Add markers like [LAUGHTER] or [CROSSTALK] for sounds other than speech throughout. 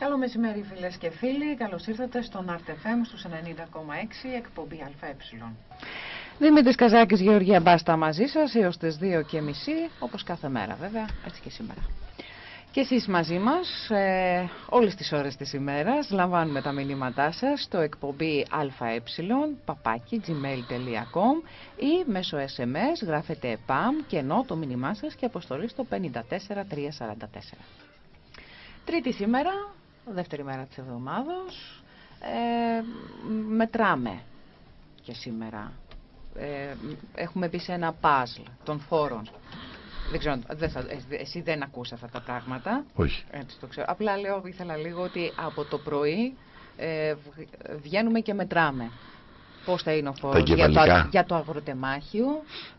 Καλό μεσημέρι φίλες και φίλοι, καλώς ήρθατε στον RTFM στους 90,6 εκπομπή ΑΕ. Δημήτρης Καζάκης, Γεωργία Μπάστα μαζί σας έως τις 2 και μισή, όπως κάθε μέρα βέβαια, έτσι και σήμερα. Και εσείς μαζί μας, ε, όλες τις ώρες της ημέρας, λαμβάνουμε τα μηνύματά σας στο εκπομπή αε, παπάκι, gmail.com ή μέσω SMS γράφετε ΕΠΑΜ και ενώ το μήνυμά σας και αποστολή στο 54344. Τρίτη σήμερα, δεύτερη μέρα της εβδομάδος, ε, μετράμε και σήμερα. Ε, έχουμε μπει σε ένα παζλ των φόρων. Δεν ξέρω, δεν θα, εσύ δεν ακούς αυτά τα πράγματα. Όχι. Έτσι το ξέρω. Απλά λέω, ήθελα λίγο ότι από το πρωί ε, βγαίνουμε και μετράμε. Πώς θα είναι ο φόρος για το, για το αγροτεμάχιο,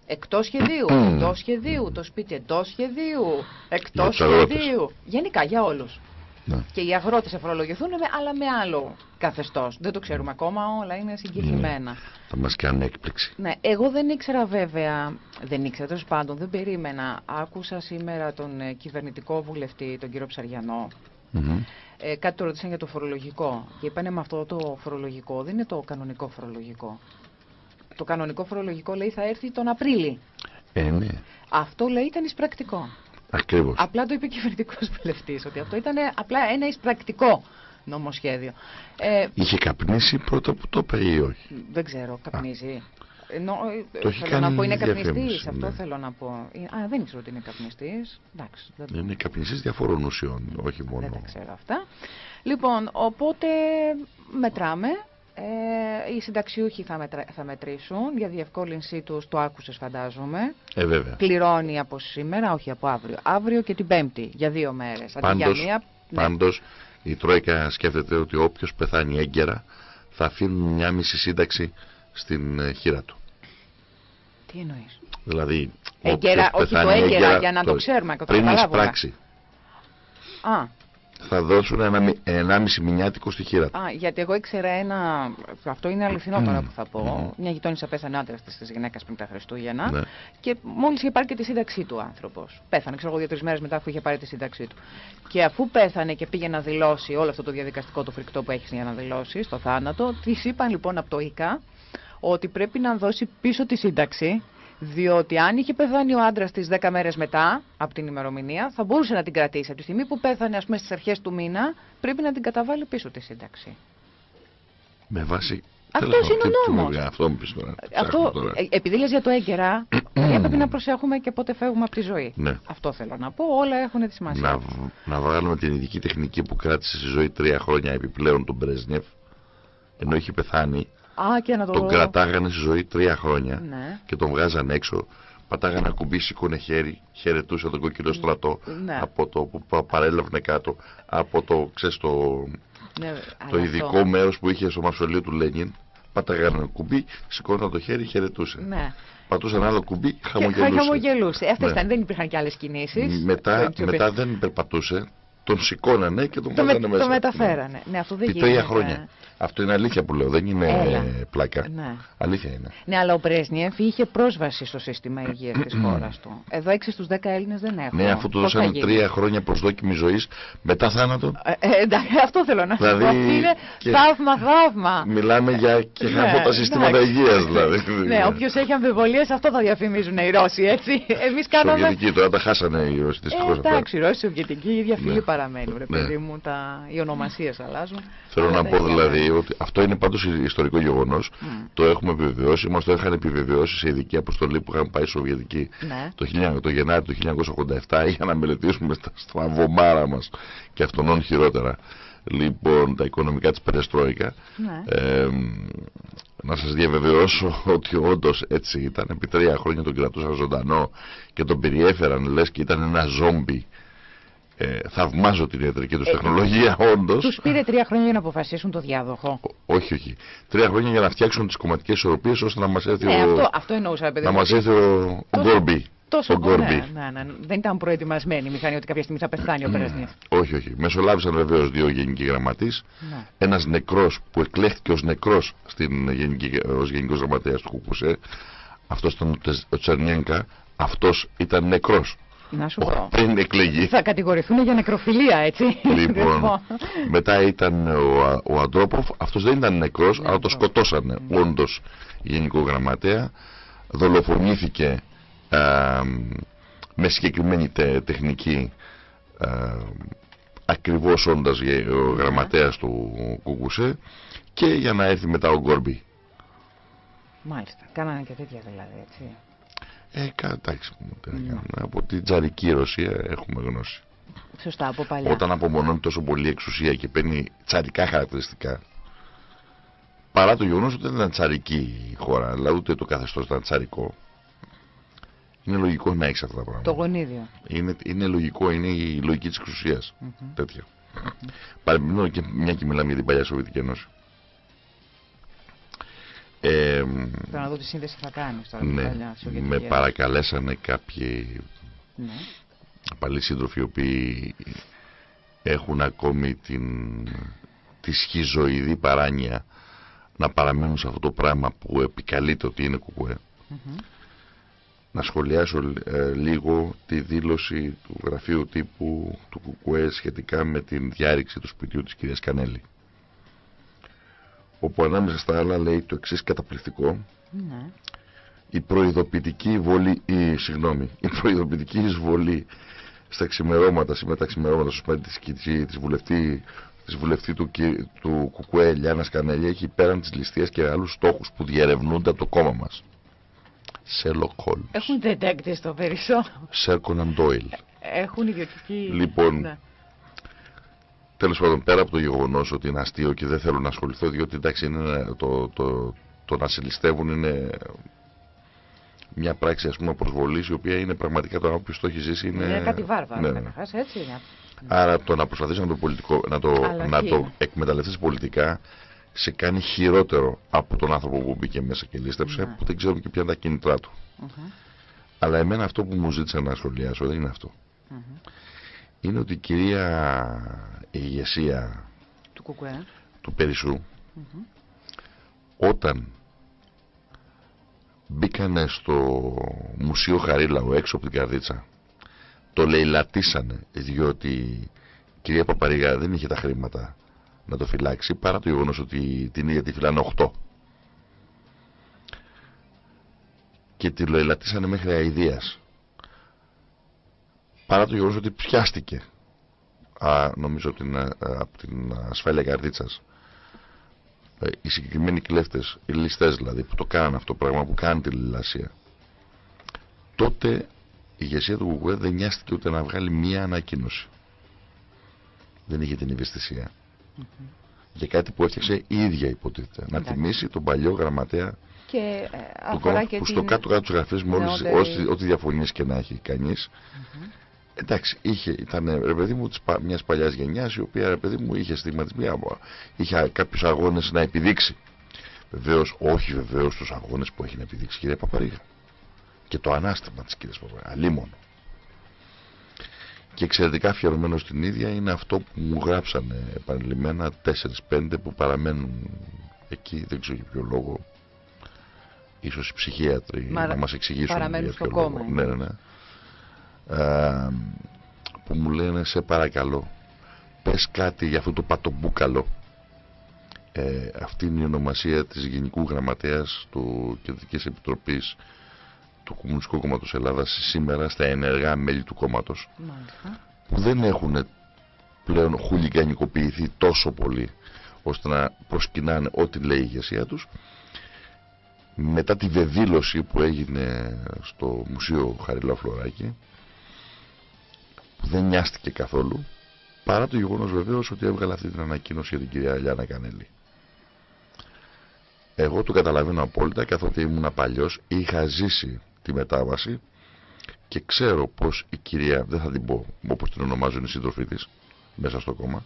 εκτός σχεδίου, εντός σχεδίου, το σπίτι εντός σχεδίου, εκτός σχεδίου. Γενικά για όλους. Ναι. Και οι αγρότες θα φορολογηθούν, αλλά με άλλο καθεστώς. Δεν το ξέρουμε ακόμα, όλα είναι συγκεκριμένα. Ναι. Θα μας κάνουν έκπληξη. Ναι, εγώ δεν ήξερα βέβαια, δεν ήξερα τέλος πάντων, δεν περίμενα. Άκουσα σήμερα τον ε, κυβερνητικό βουλευτή, τον κύριο Ψαριανό. Mm -hmm. ε, κάτι το ρωτήσαν για το φορολογικό. Και είπανε με αυτό το φορολογικό δεν είναι το κανονικό φορολογικό. Το κανονικό φορολογικό λέει θα έρθει τον Απρίλη. Ε, ναι. Αυτό λέει ήταν εισπρακτικό. Ακριβώς. Απλά το είπε ο κυβερνητικός βουλευτής ότι αυτό ήταν απλά ένα εισπρακτικό νομοσχέδιο. Ε, Είχε καπνίσει πρώτα που το είπε ή όχι; Δεν ξέρω, καπνίζει. Ενώ, ε, το θέλω να πω είναι καπνιστής. Αυτό ναι. θέλω να πω. Α, δεν ήξερα ότι είναι καπνιστής. Δεν... Είναι καπνιστής διαφόρων ουσιών, όχι μόνο. Δεν τα ξέρω αυτά. Λοιπόν, οπότε μετράμε. Ε, οι συνταξιούχοι θα, μετρα... θα μετρήσουν για διευκόλυνσή τους, το άκουσες φαντάζομαι. Ε, βέβαια. Πληρώνει από σήμερα, όχι από αύριο. Αύριο και την Πέμπτη, για δύο μέρες. Πάντως, μία... Ναι. πάντως η Τρόικα σκέφτεται ότι όποιος πεθάνει έγκαιρα θα αφήνουν μια μισή σύνταξη στην ε, χείρα του. Τι εννοείς; Δηλαδή, έγκαιρα, όχι το έγκαιρα, έγκαιρα, για να το, το ξέρουμε. Πριν εισπράξει. Α, θα δώσουν ένα, ένα μισή μηνιάτικο στη χείρα του. Α, γιατί εγώ ήξερα ένα. Αυτό είναι αληθινό τώρα που θα πω. Μια γειτόνισσα πέθανε άντρας της γυναίκας πριν τα Χριστούγεννα. Ναι. Και μόλις είχε πάρει και τη σύνταξή του ο άνθρωπος. Πέθανε, ξέρω εγώ, δύο-τρεις μέρες μετά που είχε πάρει τη σύνταξή του. Και αφού πέθανε και πήγε να δηλώσει όλο αυτό το διαδικαστικό το φρικτό που έχεις για να δηλώσεις στο θάνατο, της είπαν λοιπόν από το ΙΚΑ ότι πρέπει να δώσει πίσω τη σύνταξη διότι αν είχε πεθάνει ο άντρας τη 10 μέρες μετά από την ημερομηνία, θα μπορούσε να την κρατήσει. Από τη στιγμή που πέθανε, ας πούμε, στις αρχές του μήνα, πρέπει να την καταβάλει πίσω τη σύνταξη. Με βάση. Αυτός είναι ο νόμος. Αυτό μου πεις τώρα. Αυτό, ε, επειδή λες για το έγκαιρα, [CLEARS THROAT] πρέπει να προσέχουμε και πότε φεύγουμε από τη ζωή. Ναι. Αυτό θέλω να πω. Όλα έχουν τη σημασία. Να, να βγάλουμε την ειδική τεχνική που κράτησε στη ζωή τρία χρόνια επιπλέον τον Μπρέσνιεφ, ενώ είχε πεθάνει Α, και να το... Τον κρατάγανε στη ζωή τρία χρόνια ναι. και τον βγάζαν έξω. Πατάγανε κουμπί, σήκωνε χέρι, χαιρετούσε τον κοκκινό στρατό ναι. από το που παρέλαβνε κάτω, από το, ξέρεις, το, ναι, το ειδικό αυτό... μέρος που είχε στο μαυσολείο του Λένιν. Πατάγανε κουμπί, σηκώναν το χέρι, χαιρετούσε. Ναι. Πατούσαν άλλο κουμπί, χαμογελούσε. Και χαμογελούσε. Αυτές ναι. ήταν, δεν υπήρχαν και άλλες κινήσεις. Μετά, μετά δεν περπατούσε, τον σηκώνανε και τον βάζανε με, μέσα. Το μεταφέρανε. Ναι, αυτό δεν Τρία χρόνια. Αυτό είναι αλήθεια που λέω, δεν είναι Έλα. πλάκα. Ναι. Αλήθεια είναι. Ναι, αλλά ο Πρέσνιεφ είχε πρόσβαση στο σύστημα υγείας της χώρας του. Εδώ 6 στους 10 Έλληνες δεν έχουν. Ναι, αφού του δώσανε τρία χρόνια προσδόκιμη ζωής μετά θάνατο. Ε, ε, εντάξει, αυτό θέλω να δηλαδή, πω. Είναι και... θαύμα, θαύμα. Μιλάμε για και ναι, από τα συστήματα υγείας δηλαδή. Ναι, όποιος έχει αμφιβολίες αυτό θα διαφημίζουν οι Ρώσοι, έτσι. Εμείς κάναμε. Σοβιετική, τώρα τα χάσανε οι Ρώσοι δυστυχώς. Ε, εντάξει, οι Ρώσοι, Σοβιετικοί, η ίδια φίλη ναι. παραμένουν. Ρε ναι. παιδί μου, οι ονομασίες αλλάζουν. Θέλω να πω δηλαδή ότι αυτό είναι πάντως ιστορικό γεγονός. Mm. Το έχουμε επιβεβαιώσει. Μας το είχαν επιβεβαιώσει σε ειδική αποστολή που είχαμε πάει Σοβιετική ναι. το, το Γενάρη του 1987 για να μελετήσουμε στα στραβομάρα μας και αυτόν χειρότερα. Λοιπόν, τα οικονομικά της Περεστρόικα. Ναι. Ε, να σας διαβεβαιώσω [LAUGHS] ότι όντως έτσι ήταν. Επί τρία χρόνια τον κρατούσαν ζωντανό και τον περιέφεραν λες και ήταν ένα ζόμπι ε, θαυμάζω την ιατρική τους ε, τεχνολογία, όντως. Τους πήρε τρία χρόνια για να αποφασίσουν το διάδοχο. όχι, όχι. Τρία χρόνια για να φτιάξουν τις κομματικές ισορροπίες ώστε να μας έρθει ναι, ο. Αυτό, αυτό εννοούσα, παιδί. Να μας έρθει ο, ο Γκόρμπι. Τόσο ο Γκόρμπι. Ναι, ναι, ναι, Δεν ήταν προετοιμασμένη η μηχανή ότι κάποια στιγμή θα πεθάνει ο Περασνιέφ. Όχι, όχι. Μεσολάβησαν βεβαίως δύο γενικοί γραμματείς. Ναι. Ένας νεκρός που εκλέχθηκε ως νεκρός ως γενικός γραμματέας του Κουκουσέ. Αυτός ήταν ο Τσαρνιέγκα. Αυτός ήταν νεκρός. Να σου πω. Πριν εκλεγεί. Θα κατηγορηθούν για νεκροφιλία, έτσι. Λοιπόν, λοιπόν. μετά ήταν ο, ο Αντρόποφ. Αυτός δεν ήταν νεκρός, ναι, αλλά το σκοτώσανε. Ναι. Όντω, γενικό γραμματέα. Δολοφονήθηκε με συγκεκριμένη τεχνική. Ε, ακριβώς όντας ο γραμματέας του Κουκουσέ και για να έρθει μετά ο Γκόρμπι. Μάλιστα. Κάνανε και τέτοια δηλαδή, έτσι. Ε, εντάξει, ναι. από την τσαρική Ρωσία έχουμε γνώση. Σωστά, από παλιά. Όταν απομονώνει τόσο πολύ εξουσία και παίρνει τσαρικά χαρακτηριστικά. Παρά το γεγονός ότι δεν ήταν τσαρική η χώρα, δηλαδή ούτε το καθεστώς ήταν τσαρικό. Είναι λογικό να έχει αυτά τα πράγματα. Το γονίδιο. Είναι, είναι λογικό, είναι η λογική της εξουσίας. Mm -hmm. Τέτοια. Mm και μια και μιλάμε για την παλιά Σοβιετική Ένωση. Ε, Θέλω να δω τι σύνδεση θα κάνει τώρα. Ναι, με παρακαλέσανε κάποιοι ναι. παλιοί σύντροφοι οι οποίοι έχουν ακόμη την, τη σχιζοειδή παράνοια να παραμένουν σε αυτό το πράγμα που επικαλείται ότι είναι κουκουέ. Να σχολιάσω ε, λίγο τη δήλωση του γραφείου τύπου του κουκουέ σχετικά με την διάρρηξη του σπιτιού της κυρίας Κανέλη όπου ανάμεσα στα άλλα λέει το εξής καταπληκτικό. Ναι. η προειδοποιητική βολή η, συγγνώμη, η προειδοποιητική εισβολή στα ξημερώματα σήμερα τα ξημερώματα στο σπίτι της, της βουλευτή της βουλευτή του, του Κουκουέ Λιάννα Κανέλια έχει πέραν της ληστείας και άλλους στόχους που διερευνούνται από το κόμμα μας. Sherlock Holmes. Έχουν detective στο περισσότερο. Σέρκοναν Ντόιλ Έχουν ιδιωτική Λοιπόν ναι. Τέλος πάντων, πέρα από το γεγονός ότι είναι αστείο και δεν θέλω να ασχοληθώ, διότι εντάξει, είναι το, το, το να συλληστεύουν είναι μια πράξη ας πούμε προσβολής η οποία είναι πραγματικά το όποιος το έχει ζήσει είναι... Είναι κάτι βάρβαρο, ναι. έτσι είναι. Άρα το να προσπαθήσεις να το, πολιτικό, να το, να το εκμεταλλευτείς πολιτικά σε κάνει χειρότερο από τον άνθρωπο που μπήκε μέσα και λίστεψε ναι. που δεν ξέρουμε και ποια είναι τα κίνητρά του. Uh -huh. Αλλά εμένα αυτό που μου ζήτησε να σχολιάσω δεν είναι αυτό. Uh -huh. Είναι ότι η κυρία η ηγεσία του, Κουκουέ. του Περισσού όταν μπήκανε στο Μουσείο Χαρίλαου έξω από την Καρδίτσα το λαιλατίσανε διότι η κυρία Παπαρίγα δεν είχε τα χρήματα να το φυλάξει παρά το γεγονός ότι την ίδια τη φυλάνε 8 και τη λαιλατίσανε μέχρι αηδίας παρά το γεγονός ότι πιάστηκε α, νομίζω την, ε, από την ασφάλεια καρδίτσας ε, οι συγκεκριμένοι κλέφτες, οι ληστές δηλαδή που το κάνουν αυτό το πράγμα που κάνουν τη λιλασία τότε η ηγεσία του Κουκουέ δεν νοιάστηκε ούτε να βγάλει μία ανακοίνωση. Δεν είχε την ευαισθησία. Mm -hmm. για κάτι που έφτιαξε η ίδια υποτίθεται. Να τιμήσει τον παλιό γραμματέα και, ε, του κόμματος που στο κάτω κάτω τους γραφείου μόλις ό,τι διαφωνίες και να έχει κανείς εντάξει, είχε, ήταν ρε παιδί μου μιας παλιάς γενιάς η οποία ρε παιδί μου είχε στιγματισμία, είχε κάποιους αγώνες να επιδείξει. Βεβαίως, όχι βεβαίως τους αγώνες που έχει να επιδείξει η κυρία Παπαρίγα. Και το ανάστημα της κυρία Παπαρίγα. Αλίμονο. Και εξαιρετικά αφιερωμένο στην ίδια είναι αυτό που μου γράψανε επανειλημμένα 4-5 που παραμένουν εκεί, δεν ξέρω για ποιο λόγο. Ίσως οι ψυχίατροι Μα, να μας εξηγήσουν παραμένουν στο κόμμα. Ναι, ναι, ναι ε, που μου λένε σε παρακαλώ πες κάτι για αυτό το πατομπούκαλο ε, αυτή είναι η ονομασία της Γενικού Γραμματέας του Κεντρικής Επιτροπής του Κομμουνιστικού Κόμματος Ελλάδας σήμερα στα ενεργά μέλη του κόμματος που δεν έχουν πλέον χουλικανικοποιηθεί τόσο πολύ ώστε να προσκυνάνε ό,τι λέει η ηγεσία τους. Μετά τη βεβήλωση που έγινε στο Μουσείο Χαριλά Φλωράκη δεν νοιάστηκε καθόλου παρά το γεγονός βεβαίως ότι έβγαλε αυτή την ανακοίνωση για την κυρία Ελιάνα Κανέλη. Εγώ το καταλαβαίνω απόλυτα καθότι ήμουν παλιός, είχα ζήσει τη μετάβαση και ξέρω πως η κυρία, δεν θα την πω όπως την ονομάζουν οι σύντροφοί της μέσα στο κόμμα,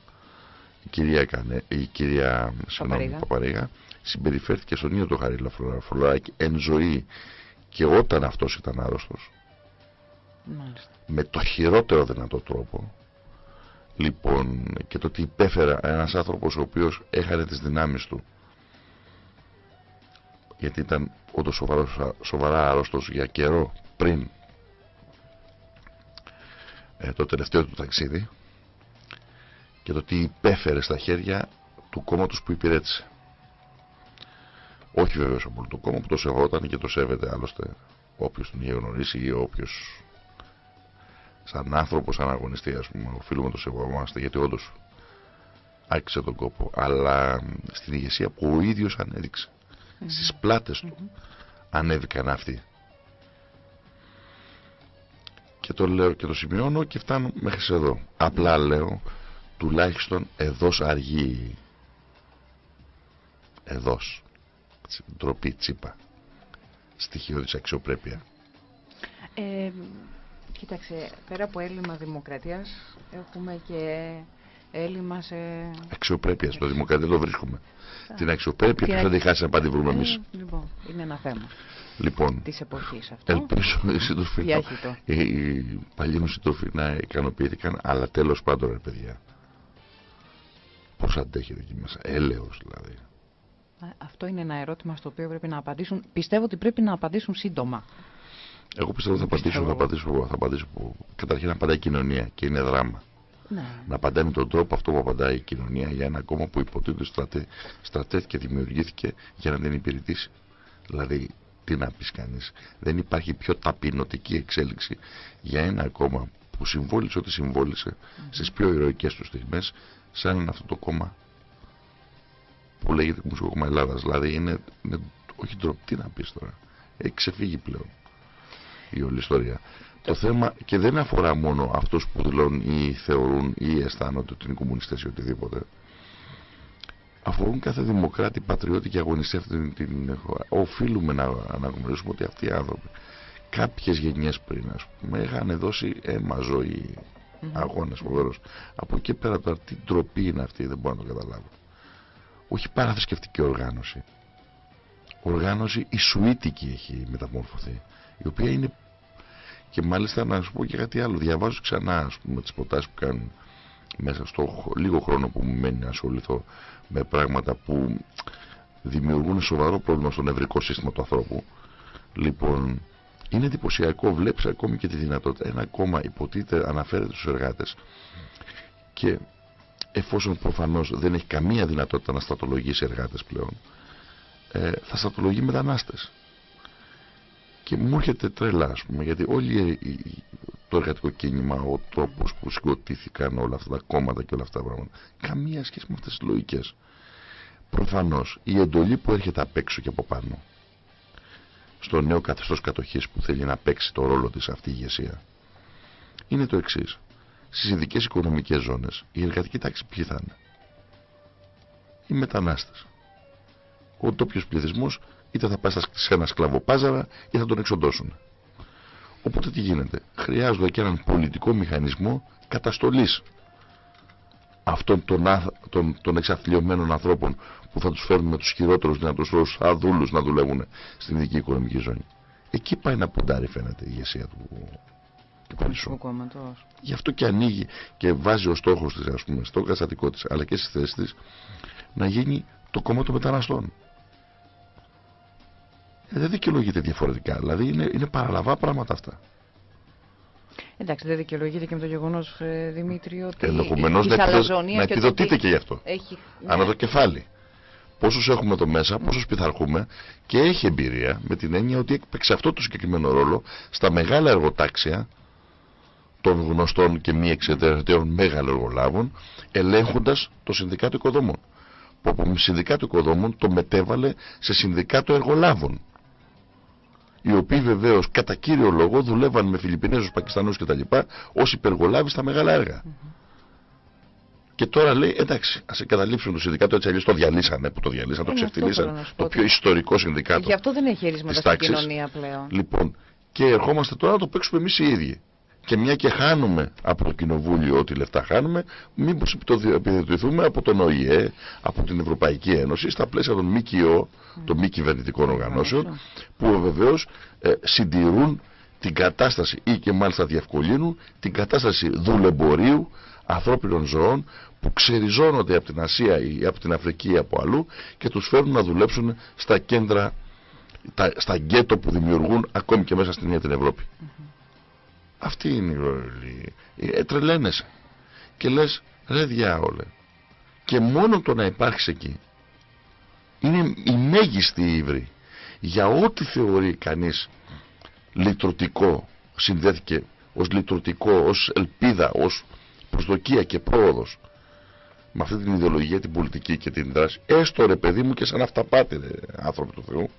η κυρία, Κανέ, η κυρία Παπαρίγα. Παπαρίγα συμπεριφέρθηκε στον ίδιο το Χαρίλα Φρολαράκη εν ζωή και όταν αυτός ήταν άρρωστος με το χειρότερο δυνατό τρόπο. Λοιπόν και το ότι υπέφερα ένας άνθρωπος ο οποίος έχανε τις δυνάμεις του. Γιατί ήταν όντως σοβαρά, σοβαρά άρρωστος για καιρό πριν ε, το τελευταίο του ταξίδι και το τι υπέφερε στα χέρια του κόμματος που υπηρέτησε. Όχι βεβαίως από το κόμμα που το σεβόταν και το σέβεται άλλωστε όποιος τον είχε γνωρίσει ή όποιος σαν άνθρωπος, σαν αγωνιστή ας πούμε οφείλουμε το σεβόμαστε γιατί όντως άκουσε τον κόπο. Αλλά στην ηγεσία που ο ίδιος ανέδειξε mm -hmm. στις πλάτες του mm -hmm. ανέβηκαν αυτοί. Και το λέω και το σημειώνω και φτάνω μέχρι εδώ. Απλά λέω τουλάχιστον εδώς αργεί. Εδώς ντροπή τσίπα. Στοιχείο της αξιοπρέπεια. Ε, κοίταξε πέρα από έλλειμμα δημοκρατίας έχουμε και έλλειμμα σε... Αξιοπρέπειας στο δημοκρατία το βρίσκουμε. Την αξιοπρέπεια που θα τη χάσει να πάτε βρούμε εμείς; Ε, λοιπόν, είναι ένα θέμα. Λοιπόν, της εποχής αυτό. Ελπίζω οι σύντροφοι, οι, οι παλιοί μου σύντροφοι να ικανοποιήθηκαν, αλλά τέλος πάντων ρε παιδιά. Πώς αντέχετε εκεί μέσα, έλεος δηλαδή. Αυτό είναι ένα ερώτημα στο οποίο πρέπει να απαντήσουν. Πιστεύω ότι πρέπει να απαντήσουν σύντομα. Εγώ πιστεύω ότι θα απαντήσω, θα απαντήσω, θα απαντήσω. Καταρχήν να απαντάει η κοινωνία και είναι δράμα. Ναι. Να απαντάει με τον τρόπο αυτό που απαντάει η κοινωνία για ένα κόμμα που υποτίθεται στρατέ, στρατέθηκε, δημιουργήθηκε για να την υπηρετήσει. Δηλαδή, τι να πεις κανείς. Δεν υπάρχει πιο ταπεινωτική εξέλιξη για ένα κόμμα που συμβόλησε ό,τι συμβόλησε mm -hmm. στις πιο ηρωικές τους στιγμές, σαν αυτό το κόμμα που λέγεται Μουσικό Κόμμα Ελλάδας. Δηλαδή, είναι, είναι όχι ντροπή, τι να πεις τώρα. Έχει ξεφύγει πλέον η όλη ιστορία. Το θέμα και δεν αφορά μόνο αυτούς που δηλώνουν ή θεωρούν ή αισθάνονται ότι είναι κομμουνιστές ή οτιδήποτε. Αφορούν κάθε δημοκράτη, πατριώτη και αγωνιστή αυτή την χώρα. Οφείλουμε να αναγνωρίσουμε ότι αυτοί οι άνθρωποι κάποιες γενιές πριν ας πούμε είχαν δώσει αίμα ζωή mm -hmm. αγώνες φοβερός. Από εκεί πέρα τώρα τι τροπή είναι αυτή δεν μπορώ να το καταλάβω. Όχι παραθρησκευτική οργάνωση. Οργάνωση ισουίτικη έχει μεταμόρφωθεί η οποία είναι και μάλιστα να σου πω και κάτι άλλο. Διαβάζω ξανά ας πούμε τις προτάσεις που κάνουν μέσα στο λίγο χρόνο που μου μένει να ασχοληθώ με πράγματα που δημιουργούν σοβαρό πρόβλημα στο νευρικό σύστημα του ανθρώπου. Λοιπόν είναι εντυπωσιακό βλέπεις ακόμη και τη δυνατότητα. Ένα κόμμα υποτίθεται αναφέρεται στους εργάτες. Και εφόσον προφανώς δεν έχει καμία δυνατότητα να στατολογήσει εργάτες πλέον ε, θα στατολογεί μετανάστες. Και μου έρχεται τρελά ας πούμε γιατί όλοι το εργατικό κίνημα ο τρόπος που συγκροτήθηκαν όλα αυτά τα κόμματα και όλα αυτά τα πράγματα καμία σχέση με αυτές τις λογικές. Προφανώς η εντολή που έρχεται απ' έξω και από πάνω στο νέο καθεστώς κατοχής που θέλει να παίξει το ρόλο της αυτή η ηγεσία είναι το εξής. Στις ειδικές οικονομικές ζώνες η εργατική τάξη ποιοι θα είναι; Οι μετανάστες ο τόπιος πληθυσμός είτε θα πάει σε ένα σκλαβοπάζαρα ή θα τον εξοντώσουν. Οπότε τι γίνεται; Χρειάζονται και έναν πολιτικό μηχανισμό καταστολής αυτών των, των, των εξαθλειωμένων ανθρώπων που θα τους φέρουν με τους χειρότερους δυνατούς όρους αδούλους να δουλεύουν στην ειδική οικονομική ζώνη. Εκεί πάει να ποντάρει φαίνεται η ηγεσία του, του Γι' αυτό και ανοίγει και βάζει ο στόχος της ας πούμε στο καταστατικό της αλλά και στις θέσεις της να γίνει το κόμμα των μεταναστών. Ε, δεν δικαιολογείται διαφορετικά. Δηλαδή είναι, είναι παραλαβά πράγματα αυτά. Εντάξει, δεν δικαιολογείται και με το γεγονός, ε, Δημήτρη, ότι. Ενδεχομένως να, να επιδοτείται και γι' αυτό. Έχει, ναι. Ανά το κεφάλι. Πόσους έχουμε το μέσα, πόσους πειθαρχούμε και έχει εμπειρία με την έννοια ότι έπαιξε αυτό το συγκεκριμένο ρόλο στα μεγάλα εργοτάξια των γνωστών και μη εξαιρετικών μεγάλων εργολάβων, ελέγχοντας το Συνδικάτο Οικοδόμων. Που από Συνδικάτο Οικοδόμων το μετέβαλε σε Συνδικάτο Εργολάβων οι οποίοι βεβαίως κατά κύριο λόγο δουλεύαν με Φιλιππινέζους, Πακιστανούς κτλ. ως υπεργολάβοι στα μεγάλα έργα. Και τώρα λέει, εντάξει, ας εγκαταλείψουν το συνδικάτο έτσι αλλιώς το διαλύσανε, που το διαλύσαν, το ξεφτυλίσαν. Το πιο ιστορικό συνδικάτο. Γι' αυτό δεν έχει χειρίσματα στην κοινωνία πλέον. Λοιπόν, και ερχόμαστε τώρα να το παίξουμε εμείς οι ίδιοι και μια και χάνουμε από το Κοινοβούλιο ό,τι λεφτά χάνουμε, μήπως επιδοτηθούμε από τον ΟΗΕ, από την Ευρωπαϊκή Ένωση, στα πλαίσια των ΜΚΟ, των μη κυβερνητικών οργανώσεων, που βεβαίως ε, συντηρούν την κατάσταση ή και μάλιστα διευκολύνουν την κατάσταση δουλεμπορίου ανθρώπινων ζώων που ξεριζώνονται από την Ασία ή από την Αφρική ή από αλλού και τους φέρνουν να δουλέψουν στα κέντρα, στα γκέτο που δημιουργούν ακόμη και μέσα στην ίδια την Ευρώπη. Αυτή είναι η ρόλη. Ε, τρελαίνεσαι. Και λες, ρε διάολε. Και μόνο το να υπάρχεις εκεί είναι η μέγιστη ύβρη για ό,τι θεωρεί κανείς λυτρωτικό συνδέθηκε ως λυτρωτικό, ως ελπίδα, ως προσδοκία και πρόοδος με αυτή την ιδεολογία, την πολιτική και την δράση έστω ρε παιδί μου και σαν αυταπάτη ρε, άνθρωποι του Θεού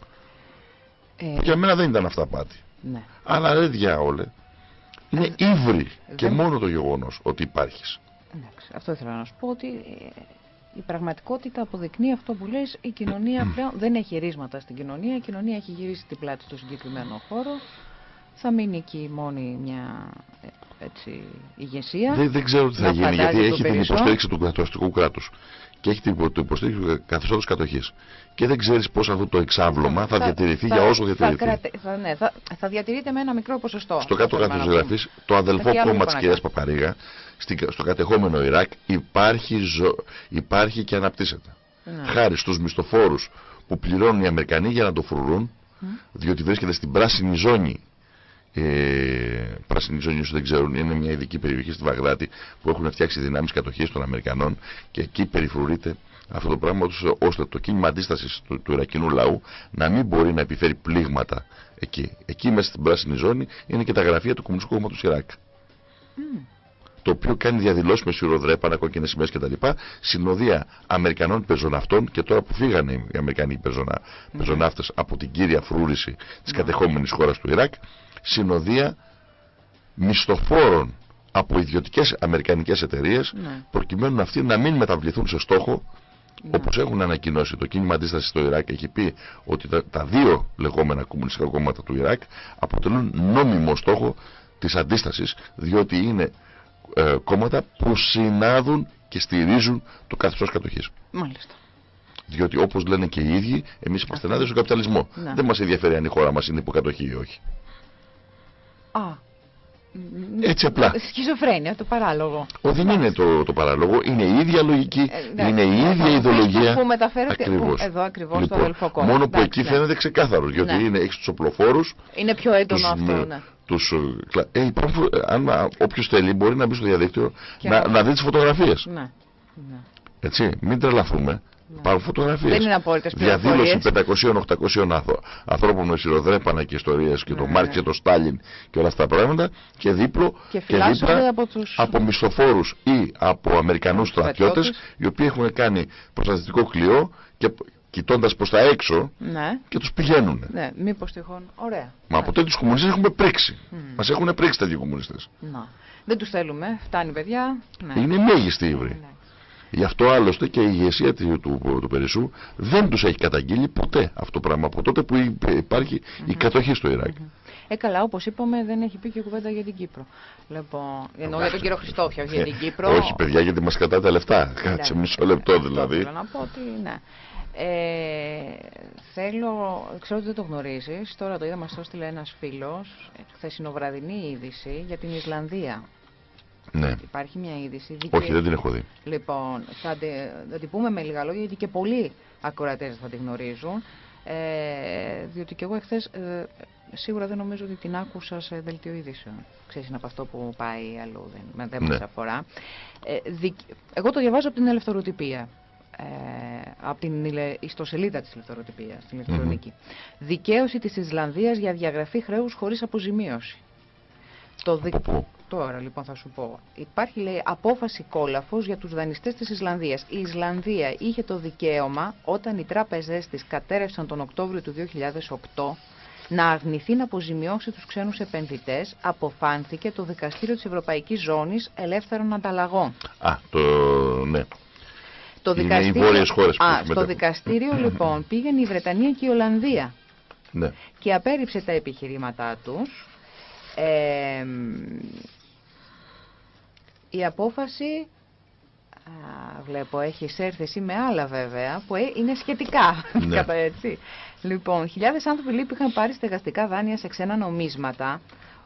ε... για μένα δεν ήταν αυταπάτη ναι. αλλά ρε διάολε είναι ε, ύβρι και μόνο το γεγονός ότι υπάρχεις. Εντάξει, αυτό ήθελα να σου πω ότι ε, η πραγματικότητα αποδεικνύει αυτό που λες. Η κοινωνία πλέον δεν έχει ρίσματα στην κοινωνία. Η κοινωνία έχει γυρίσει την πλάτη στο συγκεκριμένο χώρο. Θα μείνει εκεί μόνη μια ε, έτσι, ηγεσία. Δεν, δεν ξέρω τι θα γίνει γιατί έχει την υποστήριξη του κρατοστικού κράτους και έχει την υποστήριξη του καθεστώτος κατοχής. Και δεν ξέρεις πώς αυτό το εξάβλωμα θα, θα διατηρηθεί θα, για όσο διατηρηθεί. Θα, θα, ναι, θα, θα διατηρείται με ένα μικρό ποσοστό. Στο κάτω κάτω τη γραφή, το αδελφό κόμμα τη κυρίας Παπαρίγα, στο κατεχόμενο Ιράκ, υπάρχει, ζω, υπάρχει και αναπτύσσεται. Ναι. Χάρη στους μισθοφόρους που πληρώνουν οι Αμερικανοί για να το φρουρούν, mm. διότι βρίσκεται στην πράσινη ζώνη ε, πράσινη ζώνη όσο δεν ξέρουν είναι μια ειδική περιοχή στη Βαγδάτη που έχουν φτιάξει δυνάμεις κατοχής των Αμερικανών και εκεί περιφρουρείται αυτό το πράγμα ώστε το κίνημα αντίστασης του, του Ιρακινού λαού να μην μπορεί να επιφέρει πλήγματα εκεί. Εκεί μέσα στην πράσινη ζώνη είναι και τα γραφεία του Κομμουνιστικού Κόμματος Ιράκ. Mm. Το οποίο κάνει διαδηλώσεις με σιροδρέπανα, κόκκινες σημαίες κτλ. Συνοδεία Αμερικανών πεζοναυτών και τώρα που φύγανε οι Αμερικανοί πεζονα, mm. πεζοναύτες από την κύρια φρούρηση της mm. κατεχόμενης χώρας του Ιράκ, συνοδεία μισθοφόρων από ιδιωτικές αμερικανικές εταιρείες ναι. προκειμένου αυτοί να μην μεταβληθούν σε στόχο ναι. όπως έχουν ανακοινώσει το κίνημα αντίστασης στο Ιράκ έχει πει ότι τα, δύο λεγόμενα κομμουνιστικά κόμματα του Ιράκ αποτελούν νόμιμο στόχο της αντίστασης διότι είναι ε, κόμματα που συνάδουν και στηρίζουν το καθεστώς κατοχής. Μάλιστα. Διότι όπως λένε και οι ίδιοι εμείς είμαστε ενάντια στον καπιταλισμό. Ναι. Δεν μας ενδιαφέρει αν η χώρα μας είναι υποκατοχή ή όχι. Α. Έτσι απλά. Σχιζοφρένεια, το παράλογο. Ο, δεν είναι το, το παράλογο, είναι η ίδια λογική, ε, είναι η ίδια ιδεολογία. Που μεταφέρεται ακριβώς. εδώ ακριβώ λοιπόν, στο αδελφό κόμμα. Μόνο που εκεί φαίνεται ξεκάθαρο, διότι ναι. είναι, έχει του οπλοφόρου. Είναι πιο έντονο αυτό, ναι. Τους, ε, ε υπάρχουν, αν όποιος θέλει μπορεί να μπει στο διαδίκτυο να, να, δει τι φωτογραφίε. Ναι. ναι. Έτσι, μην τρελαθούμε. Υπάρχουν φωτογραφίες. Δεν είναι απόλυτες Διαδήλωση 500-800 ανθρώπων με σιροδρέπανα και ιστορίες και τον ναι. Μάρκ και τον Στάλιν και όλα αυτά τα πράγματα και δίπλο και, και δίπλα από, τους... από μισθοφόρους ή από Αμερικανούς στρατιώτες οι οποίοι έχουν κάνει προστατευτικό κλειό και κοιτώντας προς τα έξω ναι. και τους πηγαίνουν. Ναι, μήπως τυχόν. Ωραία. Μα από τέτοιου κομμουνιστές έχουμε πρίξει. Mm. Μας έχουν πρίξει τέτοιοι κομμουνιστές. Δεν τους θέλουμε. Φτάνει, παιδιά. Ναι. Είναι μέγιστη ύβρη. Ναι. Γι' αυτό άλλωστε και η ηγεσία του, του, του Περισσού δεν τους έχει καταγγείλει ποτέ αυτό το πράγμα από τότε που υπάρχει mm -hmm. η κατοχή στο Ιράκ. Mm -hmm. Ε, καλά, όπως είπαμε, δεν έχει πει και κουβέντα για την Κύπρο. Λοιπόν, εννοώ για τον κύριο Χριστόφια, όχι για την Κύπρο. όχι, παιδιά, γιατί μας κρατάει τα λεφτά. Κάτσε μισό λεπτό δηλαδή. Θέλω να πω ότι ναι. Ε, θέλω, ξέρω ότι δεν το γνωρίζεις. Τώρα το είδα, μας το έστειλε ένας φίλος. Χθεσινοβραδινή είδηση για την Ισλανδία. Ναι. Υπάρχει μια είδηση. Όχι, δεν την έχω δει. Λοιπόν, θα, θα την πούμε με λίγα λόγια, γιατί και πολλοί ακροατές θα την γνωρίζουν. Ε, διότι και εγώ εχθές ε, σίγουρα δεν νομίζω ότι την άκουσα σε δελτίο ειδήσεων. Ξέρεις, είναι από αυτό που πάει αλλού, δεν, δεν ναι. μας αφορά. Ε, εγώ το διαβάζω από την ελευθεροτυπία. Ε, από την ιστοσελίδα της ελευθεροτυπίας, την ηλεκτρονική. Mm Δικαίωση της Ισλανδίας για διαγραφή χρέους χωρίς αποζημίωση. Το δι... Τώρα λοιπόν θα σου πω. Υπάρχει λέει απόφαση κόλαφος για τους δανειστές της Ισλανδίας. Η Ισλανδία είχε το δικαίωμα όταν οι τράπεζές της κατέρευσαν τον Οκτώβριο του 2008 να αρνηθεί να αποζημιώσει τους ξένους επενδυτές, αποφάνθηκε το Δικαστήριο της Ευρωπαϊκής Ζώνης Ελεύθερων Ανταλλαγών. Α, το... ναι. Το δικαστήριο... οι χώρες που Α, στο δικαστήριο λοιπόν πήγαινε η Βρετανία και η Ολλανδία. Ναι. Και απέρριψε τα επιχειρήματά τους. Ε, η απόφαση Α, βλέπω, έχει έρθει με άλλα βέβαια, που ε, είναι σχετικά. Ναι. [LAUGHS] Κατά έτσι. Λοιπόν, χιλιάδες άνθρωποι λείπει είχαν πάρει στεγαστικά δάνεια σε ξένα νομίσματα.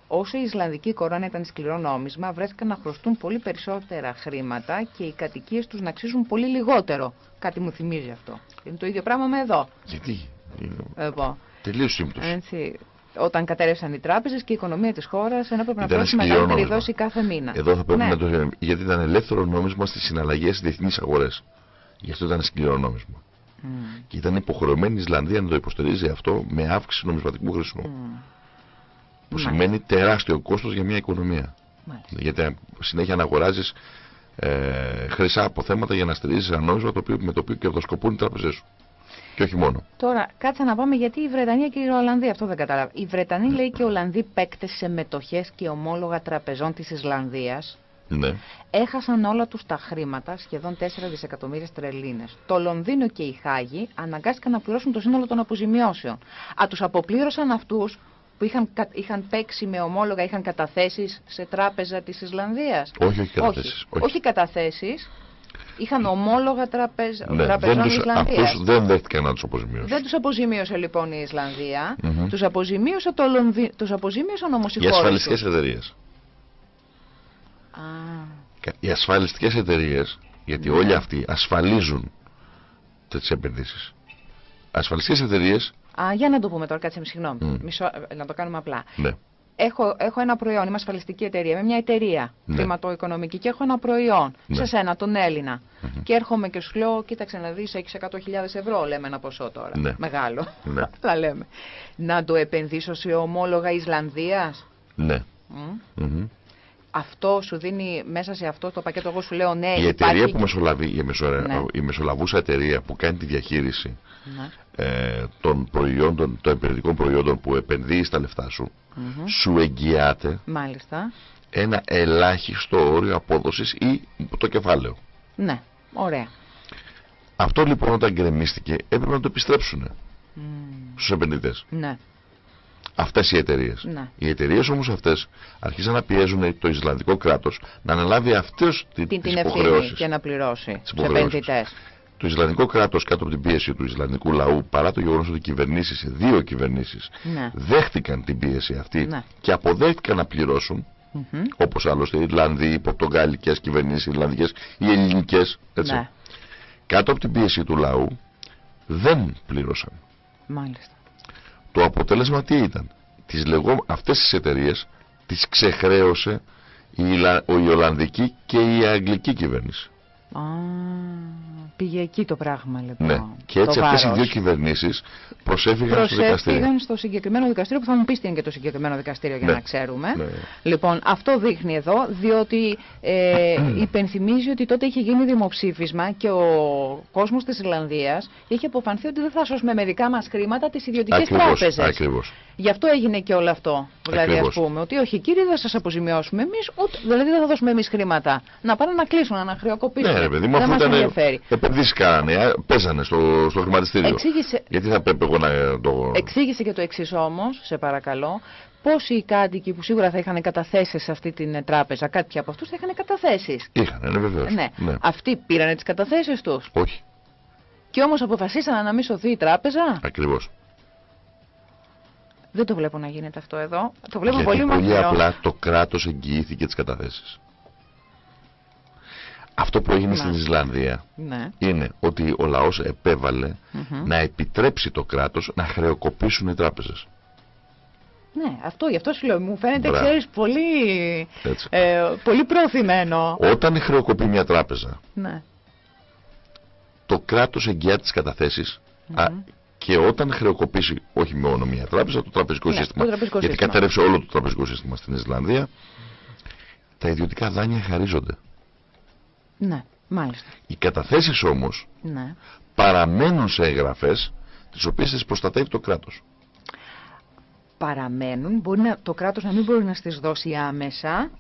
Όσο η Ισλανδική κορώνα ήταν σκληρό νόμισμα, βρέθηκαν να χρωστούν πολύ περισσότερα χρήματα και οι κατοικίες τους να αξίζουν πολύ λιγότερο. Κάτι μου θυμίζει αυτό. Είναι το ίδιο πράγμα με εδώ. Γιατί; Λοιπόν. Τελείως σύμπτωση. Έτσι. Όταν κατέρευσαν οι τράπεζες και η οικονομία της χώρας ενώ πρέπει να πληρώσει μεγαλύτερη δόση κάθε μήνα. Εδώ θα πρέπει ναι. να το. Γιατί ήταν ελεύθερο νόμισμα στις συναλλαγές στις διεθνείς αγορές. Γι' αυτό ήταν σκληρό νόμισμα. Mm. Και ήταν υποχρεωμένη η Ισλανδία να το υποστηρίζει αυτό με αύξηση νομισματικού χρήσιμου. Mm. Που σημαίνει τεράστιο κόστος για μια οικονομία. Μάλιστα. Γιατί συνέχεια να αγοράζεις ε, χρυσά αποθέματα για να στηρίζεις ένα νόμισμα το οποίο, με το οποίο κερδοσκοπούν οι τράπεζές σου. Και όχι μόνο. Τώρα, κάτσε να πάμε γιατί η Βρετανία και η Ολλανδία, αυτό δεν κατάλαβα. Οι Βρετανοί, λέει, και οι Ολλανδοί παίκτες σε μετοχές και ομόλογα τραπεζών της Ισλανδίας ναι. έχασαν όλα τους τα χρήματα, σχεδόν 4 δισεκατομμύρια τρελίνε. Το Λονδίνο και οι Χάγοι αναγκάστηκαν να πληρώσουν το σύνολο των αποζημιώσεων. Α, τους αποπλήρωσαν αυτούς που είχαν, είχαν παίξει με ομόλογα, είχαν καταθέσεις σε τράπεζα της Ισλανδίας. Όχι, όχι καταθέσεις. Όχι, όχι καταθέσεις. Είχαν ομόλογα τραπεζ... ναι, τραπεζών δεν Ισλανδίας. Αυτούς δεν δέχτηκαν να τους αποζημίωσαν. Δεν τους αποζημίωσε λοιπόν η Ισλανδία. Mm -hmm. Τους αποζημίωσε το Λονδί... Τους αποζημίωσαν όμως οι Οι ασφαλιστικές εταιρείες. Οι ασφαλιστικές εταιρείες, γιατί όλοι αυτοί ασφαλίζουν τις επενδύσεις. Ασφαλιστικές εταιρείες Α, για να το πούμε τώρα, κάτσε με συγγνώμη. Mm. Μισό, να το κάνουμε απλά. Ναι. Έχω, έχω ένα προϊόν, είμαι ασφαλιστική εταιρεία, με μια εταιρεία ναι. χρηματοοικονομική και έχω ένα προϊόν ναι. σε σένα, τον Έλληνα. Mm -hmm. Και έρχομαι και σου λέω, κοίταξε να δεις, έχεις 100.000 ευρώ, λέμε ένα ποσό τώρα. Ναι. Μεγάλο. Ναι. [LAUGHS] Αλλά λέμε. Να το επενδύσω σε ομόλογα Ισλανδίας. Ναι. Mm. Mm αυτό σου δίνει μέσα σε αυτό το πακέτο, εγώ σου λέω ναι. Η εταιρεία που μεσολαβεί, η, μεσο... ναι. η μεσολαβούσα εταιρεία που κάνει τη διαχείριση ναι. ε, των προϊόντων, των επενδυτικών προϊόντων που επενδύει στα λεφτά σου, σου εγγυάται Μάλιστα. ένα ελάχιστο όριο απόδοσης ή το κεφάλαιο. Ναι, ωραία. Αυτό λοιπόν όταν γκρεμίστηκε έπρεπε να το επιστρέψουν mm. στους επενδυτές. Ναι αυτές οι εταιρείες. Ναι. Οι εταιρείες όμως αυτές αρχίζαν να πιέζουν το Ισλανδικό κράτος να αναλάβει αυτές τι την, την ευθύνη και να πληρώσει τους επενδυτές. Το Ισλανδικό κράτος κάτω από την πίεση του Ισλανδικού λαού, παρά το γεγονός ότι κυβερνήσεις, δύο κυβερνήσεις, ναι. δέχτηκαν την πίεση αυτή ναι. και αποδέχτηκαν να πληρώσουν, mm -hmm. όπως άλλωστε οι Ιρλανδοί, οι Πορτογαλικέ κυβερνήσεις, οι Ιρλανδικές, οι ελληνικές. Ναι. Κάτω από την πίεση του λαού δεν πλήρωσαν. Μάλιστα. Το αποτέλεσμα τι ήταν; Τις λεγό, αυτές τις εταιρείες τις ξεχρέωσε η, η Ολλανδική και η Αγγλική κυβέρνηση. Α, πήγε εκεί το πράγμα λοιπόν. Ναι. Και έτσι αυτές οι δύο κυβερνήσεις προσέφηγαν στο δικαστήριο. Προσέφηγαν στο συγκεκριμένο δικαστήριο που θα μου πεις τι είναι και το συγκεκριμένο δικαστήριο για ναι. να ξέρουμε. Ναι. Λοιπόν, αυτό δείχνει εδώ, διότι ε, [CLEARS THROAT] υπενθυμίζει ότι τότε είχε γίνει δημοψήφισμα και ο κόσμος της Ιρλανδίας είχε αποφανθεί ότι δεν θα σώσουμε με δικά μας χρήματα τις ιδιωτικές τράπεζες. Ακριβώς. Γι' αυτό έγινε και όλο αυτό. Δηλαδή, ας πούμε, ότι όχι, κύριε, δεν σας αποζημιώσουμε εμείς, δηλαδή δεν θα δώσουμε εμείς χρήματα. Να πάνε να κλείσουν, να χρεοκοπήσουν. Ναι, ρε παιδί μου, αφού ήταν. Επενδύσεις κάνανε, παίζανε στο, στο χρηματιστήριο. Εξήγησε... Γιατί θα πρέπει εγώ να το. Εξήγησε και το εξής όμως, σε παρακαλώ. Πόσοι οι κάτοικοι που σίγουρα θα είχαν καταθέσεις σε αυτή την τράπεζα, κάποιοι από αυτούς θα είχαν καταθέσεις. Είχαν, ναι, βεβαίως. Ναι. ναι. Αυτοί πήραν τις καταθέσεις τους. Όχι. Και όμως αποφασίσαν να μην σωθεί η τράπεζα; Ακριβώς. Δεν το βλέπω να γίνεται αυτό εδώ. Το βλέπω Γιατί πολύ μακριά. Πολύ απλά το κράτος εγγυήθηκε τις καταθέσεις. Αυτό που έγινε στην Ισλανδία ναι. είναι ότι ο λαός επέβαλε να επιτρέψει το κράτος να χρεοκοπήσουν οι τράπεζες. Ναι, αυτό γι' αυτό σου λέω. Μου φαίνεται, ξέρεις, πολύ, ε, πολύ προωθημένο. Όταν χρεοκοπεί μια τράπεζα, ναι. το κράτος εγγυάται τις καταθέσεις και όταν χρεοκοπήσει όχι μόνο μια τράπεζα, το τραπεζικό ναι, σύστημα, το τραπεζικό γιατί σύστημα. κατέρευσε όλο το τραπεζικό σύστημα στην Ισλανδία, τα ιδιωτικά δάνεια χαρίζονται. Ναι, μάλιστα. Οι καταθέσεις όμως ναι. παραμένουν σε εγγραφές τις οποίες τις προστατεύει το κράτος. Παραμένουν, μπορεί να, το κράτος να μην μπορεί να τις δώσει άμεσα,